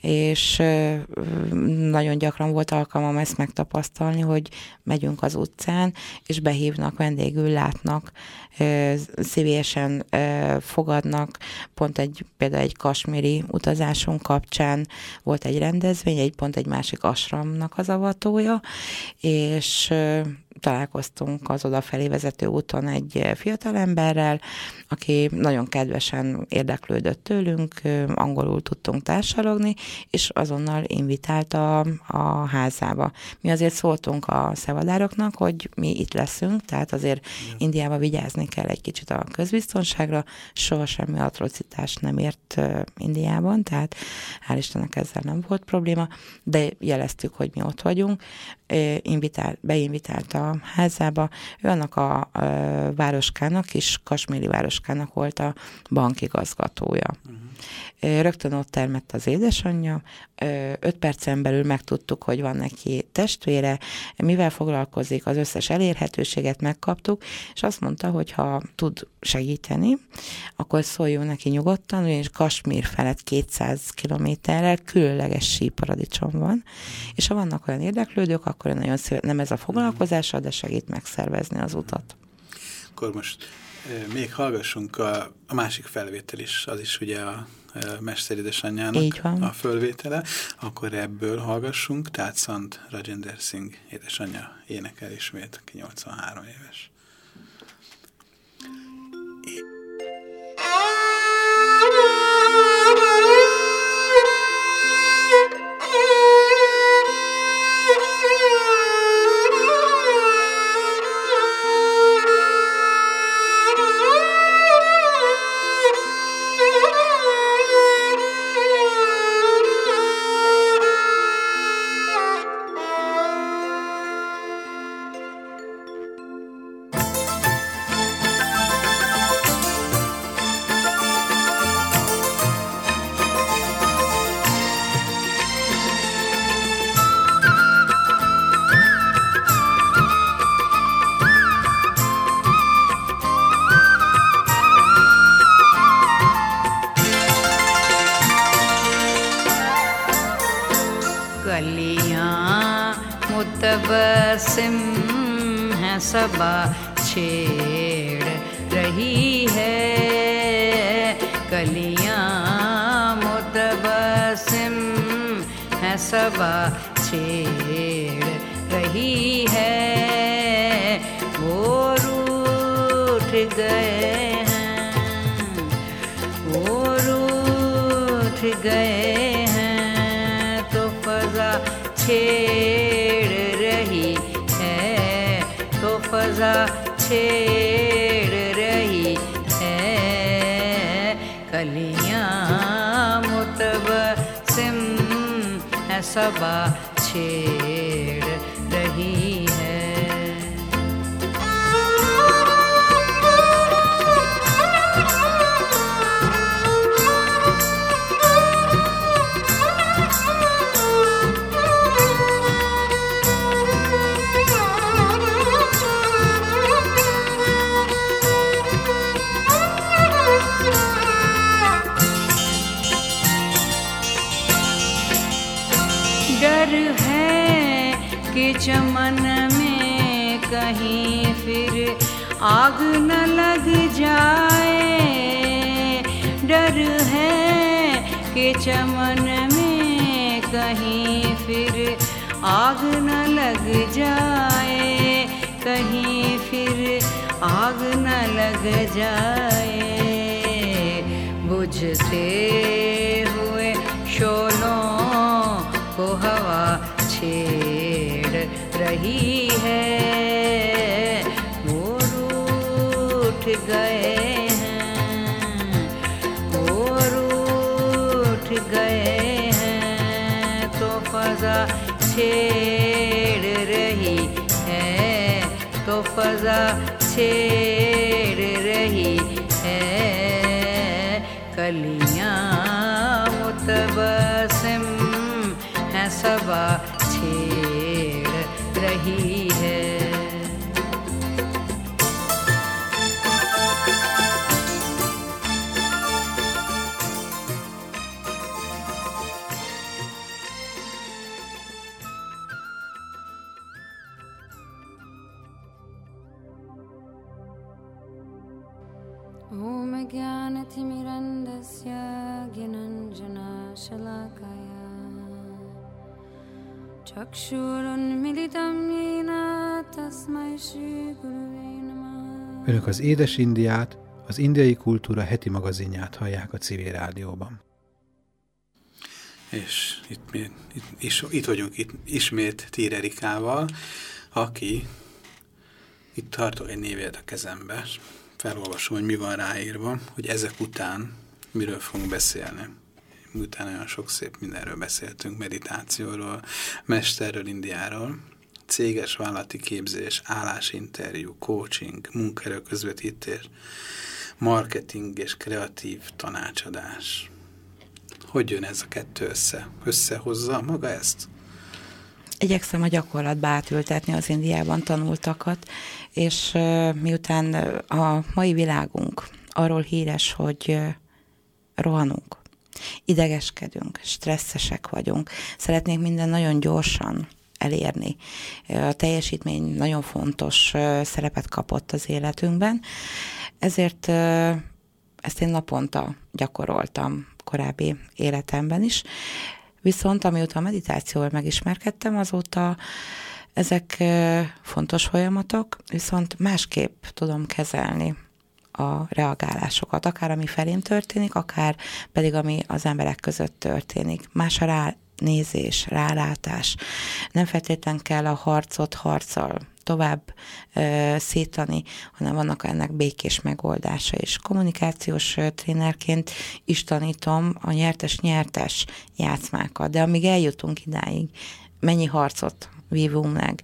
És nagyon gyakran volt alkalmam ezt megtapasztalni, hogy megyünk az utcán, és behívnak, vendégül látnak, szívélyesen fogadnak. Pont egy, például egy kasmiri utazásunk kapcsán volt egy rendezvény, egy pont egy másik asramnak az avatója, és találkoztunk az odafelé vezető úton egy fiatal emberrel, aki nagyon kedvesen érdeklődött tőlünk, angolul tudtunk társalogni, és azonnal invitált a, házába. Mi azért szóltunk a szevadároknak, hogy mi itt leszünk, tehát azért ja. Indiába vigyázni kell egy kicsit a közbiztonságra, soha semmi atrocitás nem ért Indiában, tehát hál' Istennek ezzel nem volt probléma, de jeleztük, hogy mi ott vagyunk, invitál, beinvitált a házába, ő annak a, a városkának is, Kasméli városkának volt a bankigazgatója. Uh-huh. Rögtön ott termett az édesanyja, öt percen belül megtudtuk, hogy van neki testvére, mivel foglalkozik, az összes elérhetőséget megkaptuk, és azt mondta, hogy ha tud segíteni, akkor szóljon neki nyugodtan, ugyanis Kasmír felett 200 kilométerrel különleges síparadicsom van, és ha vannak olyan érdeklődők, akkor nagyon szíve, nem ez a foglalkozása, de segít megszervezni az utat. Akkor most még hallgassunk a, a másik felvétel is, az is ugye a Mester édesanyjának a fölvétele, akkor ebből hallgassunk, tehát Sant Rajender Singh édesanyja énekel ismét, aki 83 éves. हवा छेड़ रही है। मोर उठ गए हैं। मोर उठ गए हैं तो फजा छेड़ रही है। तो फजा छेड़ रही है। कलियाँ मुतबा sabah. आग न लग जाए। डर है कि चमन में कहीं फिर आग न लग जाए। कहीं फिर आग न लग जाए। बुझते हुए शोलों गए हैं। वो रूठ गए हैं तो फजा छेड़ रही है। तो फजा छेड़ रही है। कलियाँ मुतबसम है, सबा छेड़ रही az Édes Indiát, az indiai kultúra heti magazinját hallják a civil rádióban. És itt, mi, itt, is, itt vagyunk itt ismét Tír Erikával, aki itt tartok egy névét a kezembe, felolvasom, hogy mi van ráírva, hogy ezek után miről fogunk beszélni. Miután olyan sok szép mindenről beszéltünk, meditációról, mesterről, Indiáról, céges vállalati képzés, állásinterjú, coaching, munkaerő közvetítés, marketing és kreatív tanácsadás. Hogy jön ez a kettő össze? Összehozza maga ezt? Igyekszem a gyakorlatba átültetni az Indiában tanultakat, és miután a mai világunk arról híres, hogy rohanunk, idegeskedünk, stresszesek vagyunk, szeretnénk minden nagyon gyorsan elérni. A teljesítmény nagyon fontos szerepet kapott az életünkben, ezért ezt én naponta gyakoroltam korábbi életemben is, Viszont amióta a meditációval megismerkedtem, azóta ezek fontos folyamatok, viszont másképp tudom kezelni a reagálásokat, akár ami felém történik, akár pedig ami az emberek között történik. Más a ránézés, rálátás. Nem feltétlenül kell a harcot harccal tovább ö, szétani, hanem vannak ennek békés megoldása is. Kommunikációs trénerként is tanítom a nyertes-nyertes játszmákat, de amíg eljutunk idáig, mennyi harcot vívunk meg.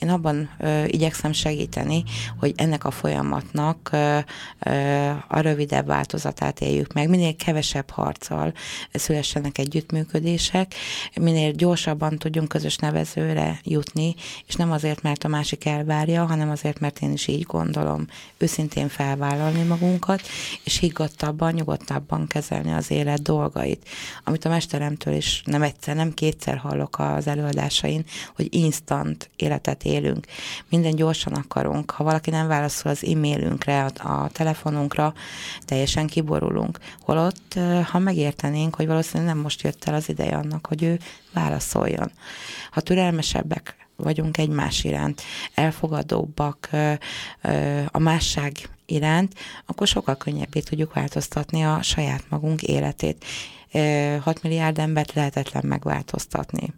Én abban ö, igyekszem segíteni, hogy ennek a folyamatnak ö, ö, a rövidebb változatát éljük meg. Minél kevesebb harccal szülessenek együttműködések, minél gyorsabban tudjunk közös nevezőre jutni, és nem azért, mert a másik elvárja, hanem azért, mert én is így gondolom. Őszintén felvállalni magunkat, és higgadtabban, nyugodtabban kezelni az élet dolgait. Amit a mesteremtől is nem egyszer, nem kétszer hallok az előadásain, hogy instant életet élünk. Minden gyorsan akarunk. Ha valaki nem válaszol az e-mailünkre, a, a telefonunkra, teljesen kiborulunk. Holott, ha megértenénk, hogy valószínűleg nem most jött el az ideje annak, hogy ő válaszoljon. Ha türelmesebbek vagyunk egymás iránt, elfogadóbbak a másság iránt, akkor sokkal könnyebbé tudjuk változtatni a saját magunk életét. 6 milliárd embert lehetetlen megváltoztatni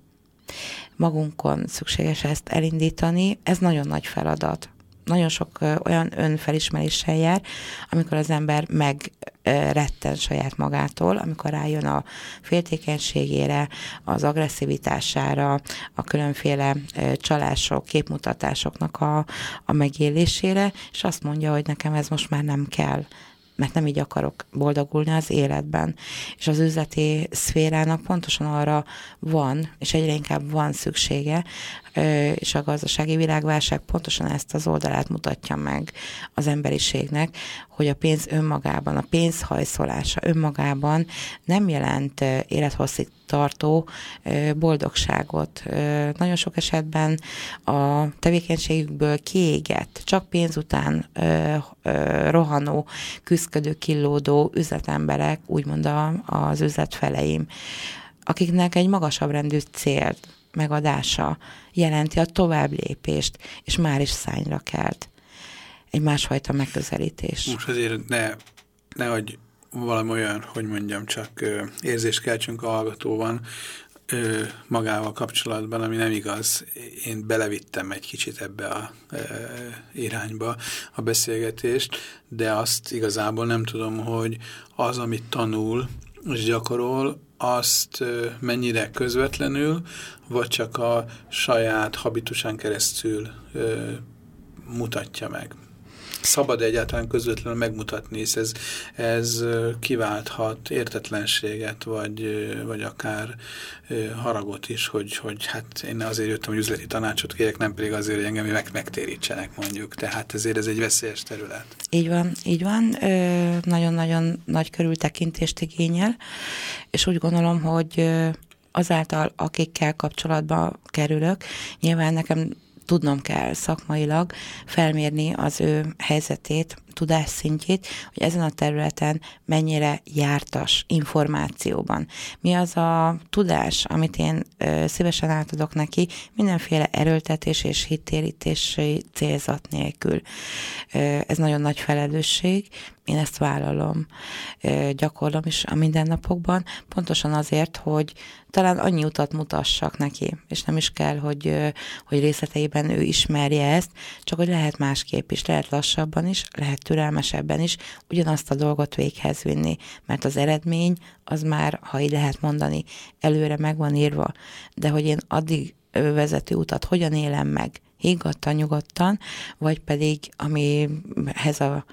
magunkon szükséges ezt elindítani. Ez nagyon nagy feladat. Nagyon sok olyan önfelismeréssel jár, amikor az ember megretten saját magától, amikor rájön a féltékenységére, az agresszivitására, a különféle csalások, képmutatásoknak a, a megélésére, és azt mondja, hogy nekem ez most már nem kell mert nem így akarok boldogulni az életben. És az üzleti szférának pontosan arra van, és egyre inkább van szüksége, és a gazdasági világválság pontosan ezt az oldalát mutatja meg az emberiségnek, hogy a pénz önmagában, a pénz hajszolása önmagában nem jelent élethosszig tartó boldogságot. Nagyon sok esetben a tevékenységükből kiégett, csak pénz után rohanó, küzdködő, killódó üzletemberek, úgymond az üzletfeleim, akiknek egy magasabb rendű célt megadása jelenti a tovább lépést, és már is szányra kelt. Egy másfajta megközelítés. Most azért ne, nehogy valami olyan, hogy mondjam, csak érzést keltsünk a hallgatóban, magával kapcsolatban, ami nem igaz. Én belevittem egy kicsit ebbe a irányba a beszélgetést, de azt igazából nem tudom, hogy az, amit tanul és gyakorol, azt mennyire közvetlenül, vagy csak a saját habitusán keresztül ö, mutatja meg. Szabad egyáltalán közvetlenül megmutatni, hisz ez, ez kiválthat értetlenséget, vagy, vagy akár haragot is, hogy, hogy hát én azért jöttem, hogy üzleti tanácsot kérek, nem pedig azért, hogy engem meg megtérítsenek mondjuk. Tehát ezért ez egy veszélyes terület. Így van, így van. Nagyon-nagyon nagy körültekintést igényel, és úgy gondolom, hogy azáltal, akikkel kapcsolatba kerülök, nyilván nekem tudnom kell szakmailag felmérni az ő helyzetét, tudásszintjét, hogy ezen a területen mennyire jártas információban. Mi az a tudás, amit én ö, szívesen átadok neki, mindenféle erőltetés és hittérítési célzat nélkül. Ö, ez nagyon nagy felelősség, én ezt vállalom, gyakorlom is a mindennapokban, pontosan azért, hogy talán annyi utat mutassak neki, és nem is kell, hogy, hogy részleteiben ő ismerje ezt, csak hogy lehet másképp is, lehet lassabban is, lehet türelmesebben is ugyanazt a dolgot véghez vinni, mert az eredmény az már, ha így lehet mondani, előre meg van írva, de hogy én addig vezető utat hogyan élem meg, higgadtan, nyugodtan, vagy pedig amihez a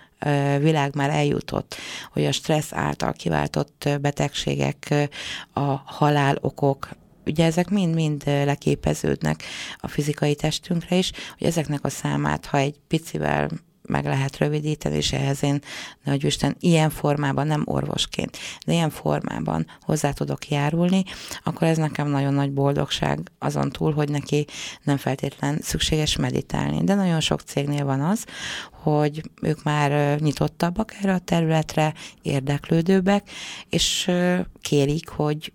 világ már eljutott, hogy a stressz által kiváltott betegségek, a halálokok, ugye ezek mind-mind leképeződnek a fizikai testünkre is, hogy ezeknek a számát, ha egy picivel meg lehet rövidíteni, és ehhez én, nagy Isten, ilyen formában, nem orvosként, de ilyen formában hozzá tudok járulni, akkor ez nekem nagyon nagy boldogság azon túl, hogy neki nem feltétlen szükséges meditálni. De nagyon sok cégnél van az, hogy ők már nyitottabbak erre a területre, érdeklődőbbek, és kérik, hogy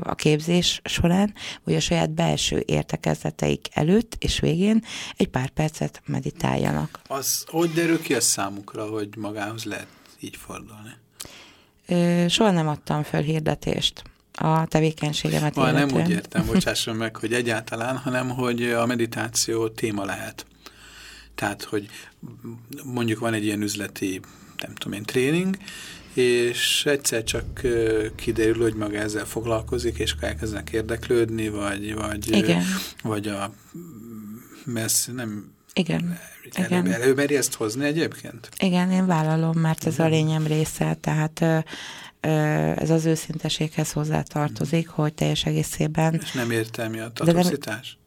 a képzés során, vagy a saját belső értekezleteik előtt és végén egy pár percet meditáljanak. Az hogy derül ki a számukra, hogy magához lehet így fordulni? Soha nem adtam föl hirdetést a tevékenységemet Ma nem úgy értem, bocsásson meg, hogy egyáltalán, hanem hogy a meditáció téma lehet. Tehát, hogy mondjuk van egy ilyen üzleti, nem tudom én, tréning, és egyszer csak kiderül, hogy maga ezzel foglalkozik, és elkezdenek érdeklődni, vagy, vagy, Igen. vagy a messz, nem igen. Elő, Igen. előmeri ezt hozni egyébként? Igen, én vállalom, mert ez a lényem része, tehát ez az őszinteséghez hozzátartozik, hogy teljes egészében... És nem értelmi a tatuszitás?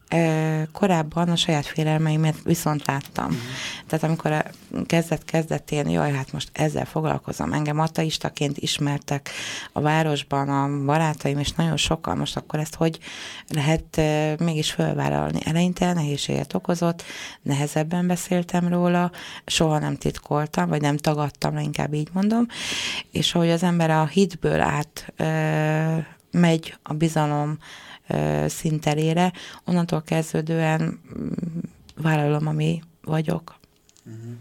Korábban a saját félelmeimet viszont láttam. Uh-huh. Tehát amikor kezdet-kezdetén, jaj, hát most ezzel foglalkozom, engem ateistaként ismertek a városban a barátaim, és nagyon sokan, most akkor ezt hogy lehet mégis fölvállalni? Eleinte nehézséget okozott, nehezebben beszéltem róla, soha nem titkoltam, vagy nem tagadtam, inkább így mondom, és ahogy az ember a hitből át megy a bizalom szinterére, onnantól kezdődően mm, vállalom, ami vagyok. Mhm.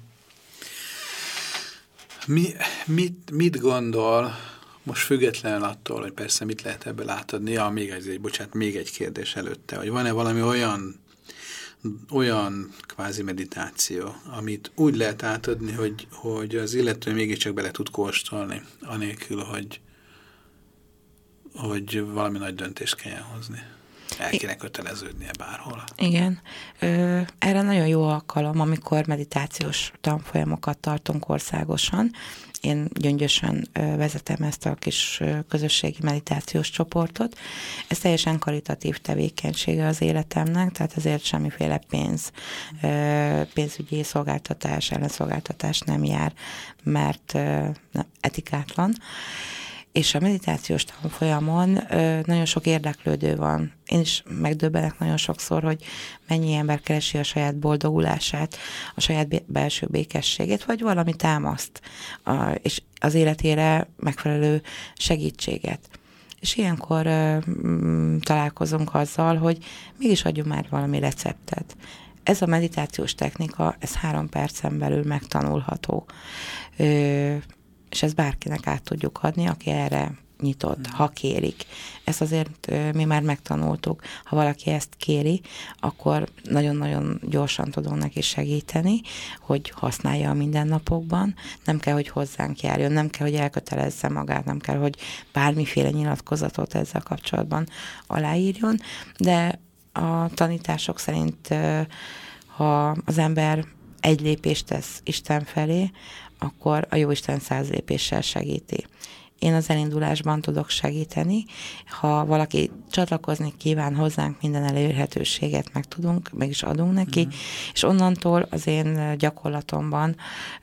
Mi, mit, mit gondol, most függetlenül attól, hogy persze mit lehet ebből átadni, ja, még egy, bocsánat, még egy kérdés előtte, hogy van-e valami olyan olyan kvázi meditáció, amit úgy lehet átadni, hogy, hogy az illető mégiscsak bele tud kóstolni, anélkül, hogy, hogy valami nagy döntést kelljen hozni. El kéne köteleződnie bárhol. Igen. Ö, erre nagyon jó alkalom, amikor meditációs tanfolyamokat tartunk országosan. Én gyöngyösen vezetem ezt a kis közösségi meditációs csoportot. Ez teljesen karitatív tevékenysége az életemnek, tehát ezért semmiféle pénz, pénzügyi szolgáltatás, ellenszolgáltatás nem jár, mert etikátlan és a meditációs tanfolyamon ö, nagyon sok érdeklődő van. Én is megdöbbenek nagyon sokszor, hogy mennyi ember keresi a saját boldogulását, a saját belső békességét, vagy valami támaszt, a, és az életére megfelelő segítséget. És ilyenkor ö, m, találkozunk azzal, hogy mégis adjunk már valami receptet. Ez a meditációs technika, ez három percen belül megtanulható. Ö, és ezt bárkinek át tudjuk adni, aki erre nyitott, ha kérik. Ezt azért mi már megtanultuk. Ha valaki ezt kéri, akkor nagyon-nagyon gyorsan tudunk neki segíteni, hogy használja a mindennapokban. Nem kell, hogy hozzánk járjon, nem kell, hogy elkötelezze magát, nem kell, hogy bármiféle nyilatkozatot ezzel kapcsolatban aláírjon, de a tanítások szerint, ha az ember egy lépést tesz Isten felé, akkor a Jóisten száz lépéssel segíti. Én az elindulásban tudok segíteni. Ha valaki csatlakozni kíván hozzánk, minden elérhetőséget meg tudunk, meg is adunk neki, mm. és onnantól az én gyakorlatomban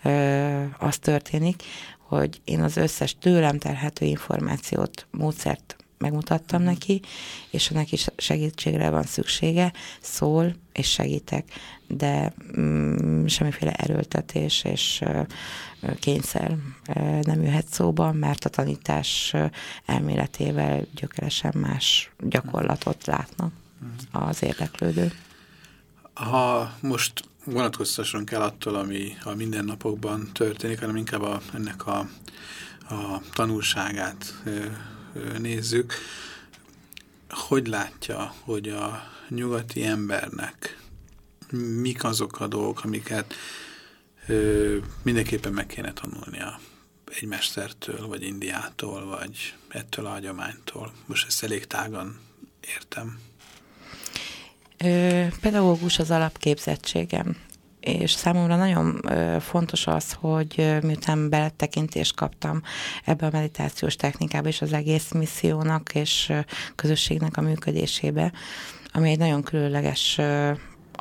ö, az történik, hogy én az összes tőlem terhető információt, módszert megmutattam neki, és ha neki segítségre van szüksége, szól, és segítek, de mm, semmiféle erőltetés és kényszer nem jöhet szóba, mert a tanítás elméletével gyökeresen más gyakorlatot látnak az érdeklődő. Ha most vonatkoztassunk el attól, ami a mindennapokban történik, hanem inkább a, ennek a, a tanulságát nézzük, hogy látja, hogy a nyugati embernek mik azok a dolgok, amiket ö, mindenképpen meg kéne tanulnia egy mestertől, vagy Indiától, vagy ettől a hagyománytól. Most ezt elég tágan értem. Ö, pedagógus az alapképzettségem és számomra nagyon fontos az, hogy miután beletekintést kaptam ebbe a meditációs technikába és az egész missziónak és közösségnek a működésébe, ami egy nagyon különleges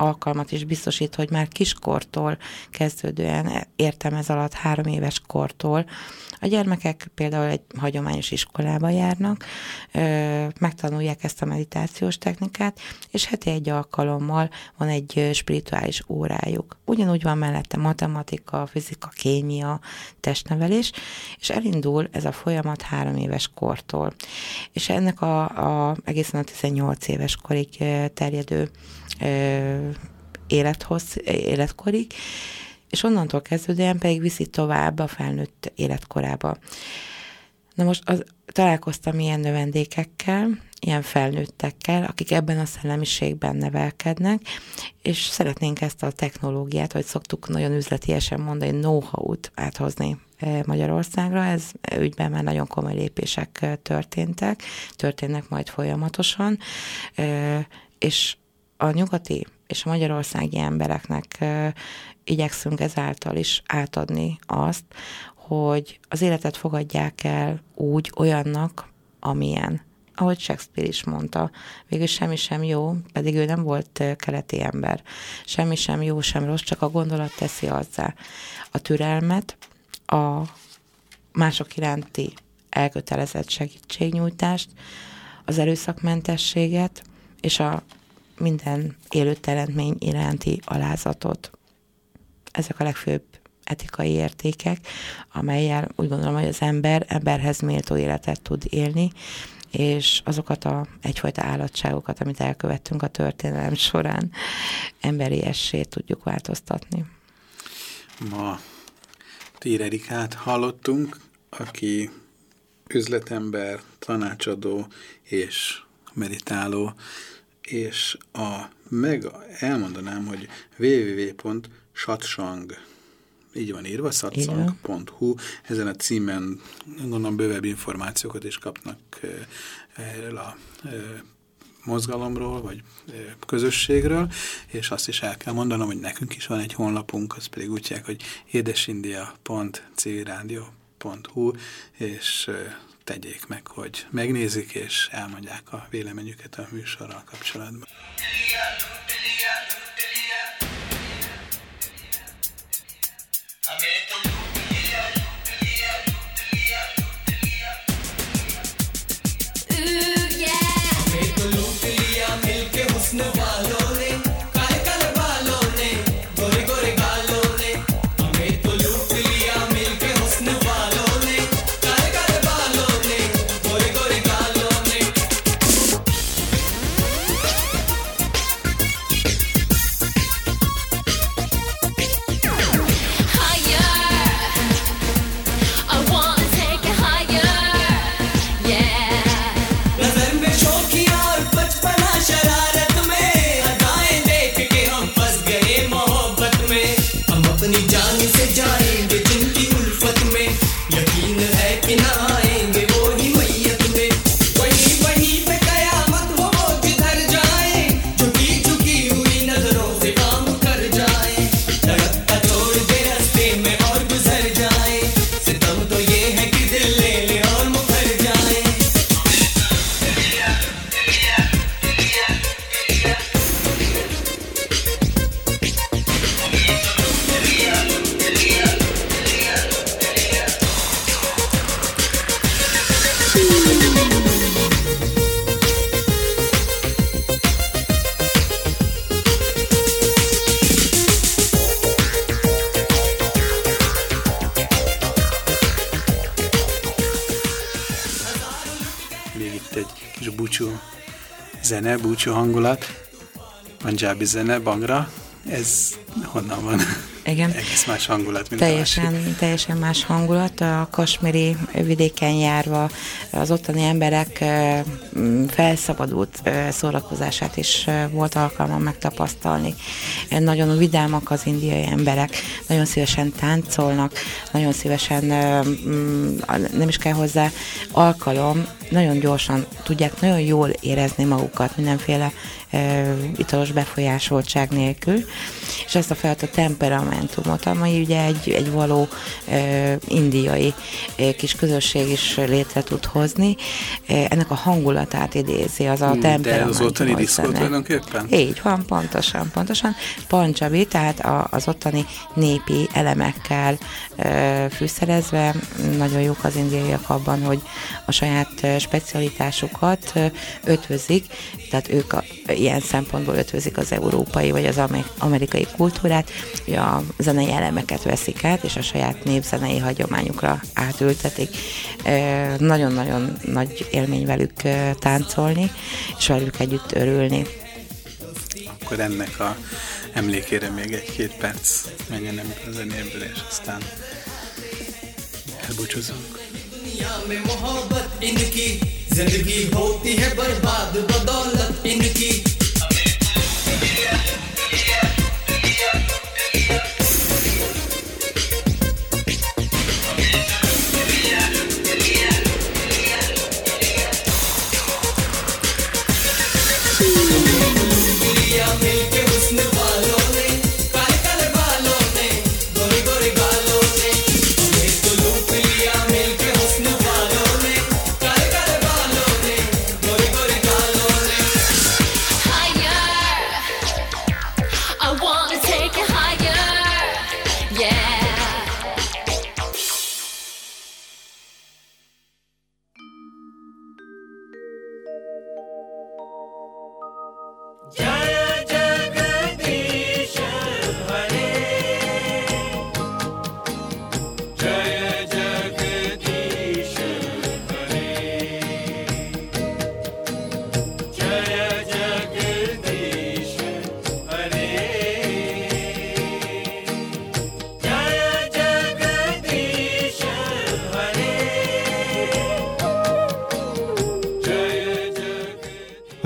alkalmat is biztosít, hogy már kiskortól kezdődően, értem ez alatt három éves kortól, a gyermekek például egy hagyományos iskolába járnak, megtanulják ezt a meditációs technikát, és heti egy alkalommal van egy spirituális órájuk. Ugyanúgy van mellette matematika, fizika, kémia, testnevelés, és elindul ez a folyamat három éves kortól. És ennek a, a egészen a 18 éves korig terjedő élethoz, életkorig, és onnantól kezdődően pedig viszi tovább a felnőtt életkorába. Na most az, találkoztam ilyen növendékekkel, ilyen felnőttekkel, akik ebben a szellemiségben nevelkednek, és szeretnénk ezt a technológiát, vagy szoktuk nagyon üzletiesen mondani, know-how-t áthozni e, Magyarországra. Ez ügyben már nagyon komoly lépések e, történtek, történnek majd folyamatosan, e, és a nyugati és a magyarországi embereknek igyekszünk ezáltal is átadni azt, hogy az életet fogadják el úgy olyannak, amilyen. Ahogy Shakespeare is mondta, végül semmi sem jó, pedig ő nem volt keleti ember. Semmi sem jó, sem rossz, csak a gondolat teszi azzá. A türelmet, a mások iránti elkötelezett segítségnyújtást, az erőszakmentességet és a minden élő teremtmény iránti alázatot. Ezek a legfőbb etikai értékek, amelyel úgy gondolom, hogy az ember emberhez méltó életet tud élni, és azokat a egyfajta állatságokat, amit elkövettünk a történelem során, emberiessé tudjuk változtatni. Ma Tír Erikát hallottunk, aki üzletember, tanácsadó és meditáló és a, meg elmondanám, hogy www.satsang így van írva, satsang.hu, ezen a címen gondolom bővebb információkat is kapnak erről a mozgalomról, vagy közösségről, és azt is el kell mondanom, hogy nekünk is van egy honlapunk, az pedig úgy hívják, hogy édesindia.civilrádió.hu, és tegyék meg, hogy megnézik és elmondják a véleményüket a műsorral kapcsolatban. Búcsú hangulat, Punjabi zene, bangra, ez honnan van? Igen. Egész más hangulat, mint teljesen, a másik. Teljesen más hangulat. A kasmiri vidéken járva az ottani emberek felszabadult szórakozását is volt alkalmam megtapasztalni. Nagyon vidámak az indiai emberek, nagyon szívesen táncolnak, nagyon szívesen mm, nem is kell hozzá alkalom, nagyon gyorsan tudják nagyon jól érezni magukat mindenféle italos befolyásoltság nélkül, és ezt a fajta temperamentumot, amely ugye egy, egy való indiai kis közösség is létre tud hozni, ennek a hangulatát idézi, az a temperamentum. De az ottani diszkó tulajdonképpen? Így van, pontosan, pontosan. Pancsabi, tehát a, az ottani népi elemekkel fűszerezve, nagyon jók az indiaiak abban, hogy a saját specialitásukat ötvözik, tehát ők a, ilyen szempontból ötvözik az európai vagy az amerikai kultúrát, hogy a zenei elemeket veszik át, és a saját népzenei hagyományukra átültetik. Nagyon-nagyon nagy élmény velük táncolni, és velük együtt örülni. Akkor ennek a emlékére még egy-két perc menjen ebből a zenéből, és aztán elbúcsúzunk. दुनिया में मोहब्बत इनकी जिंदगी होती है बर्बाद बदौलत इनकी Mafia Milk.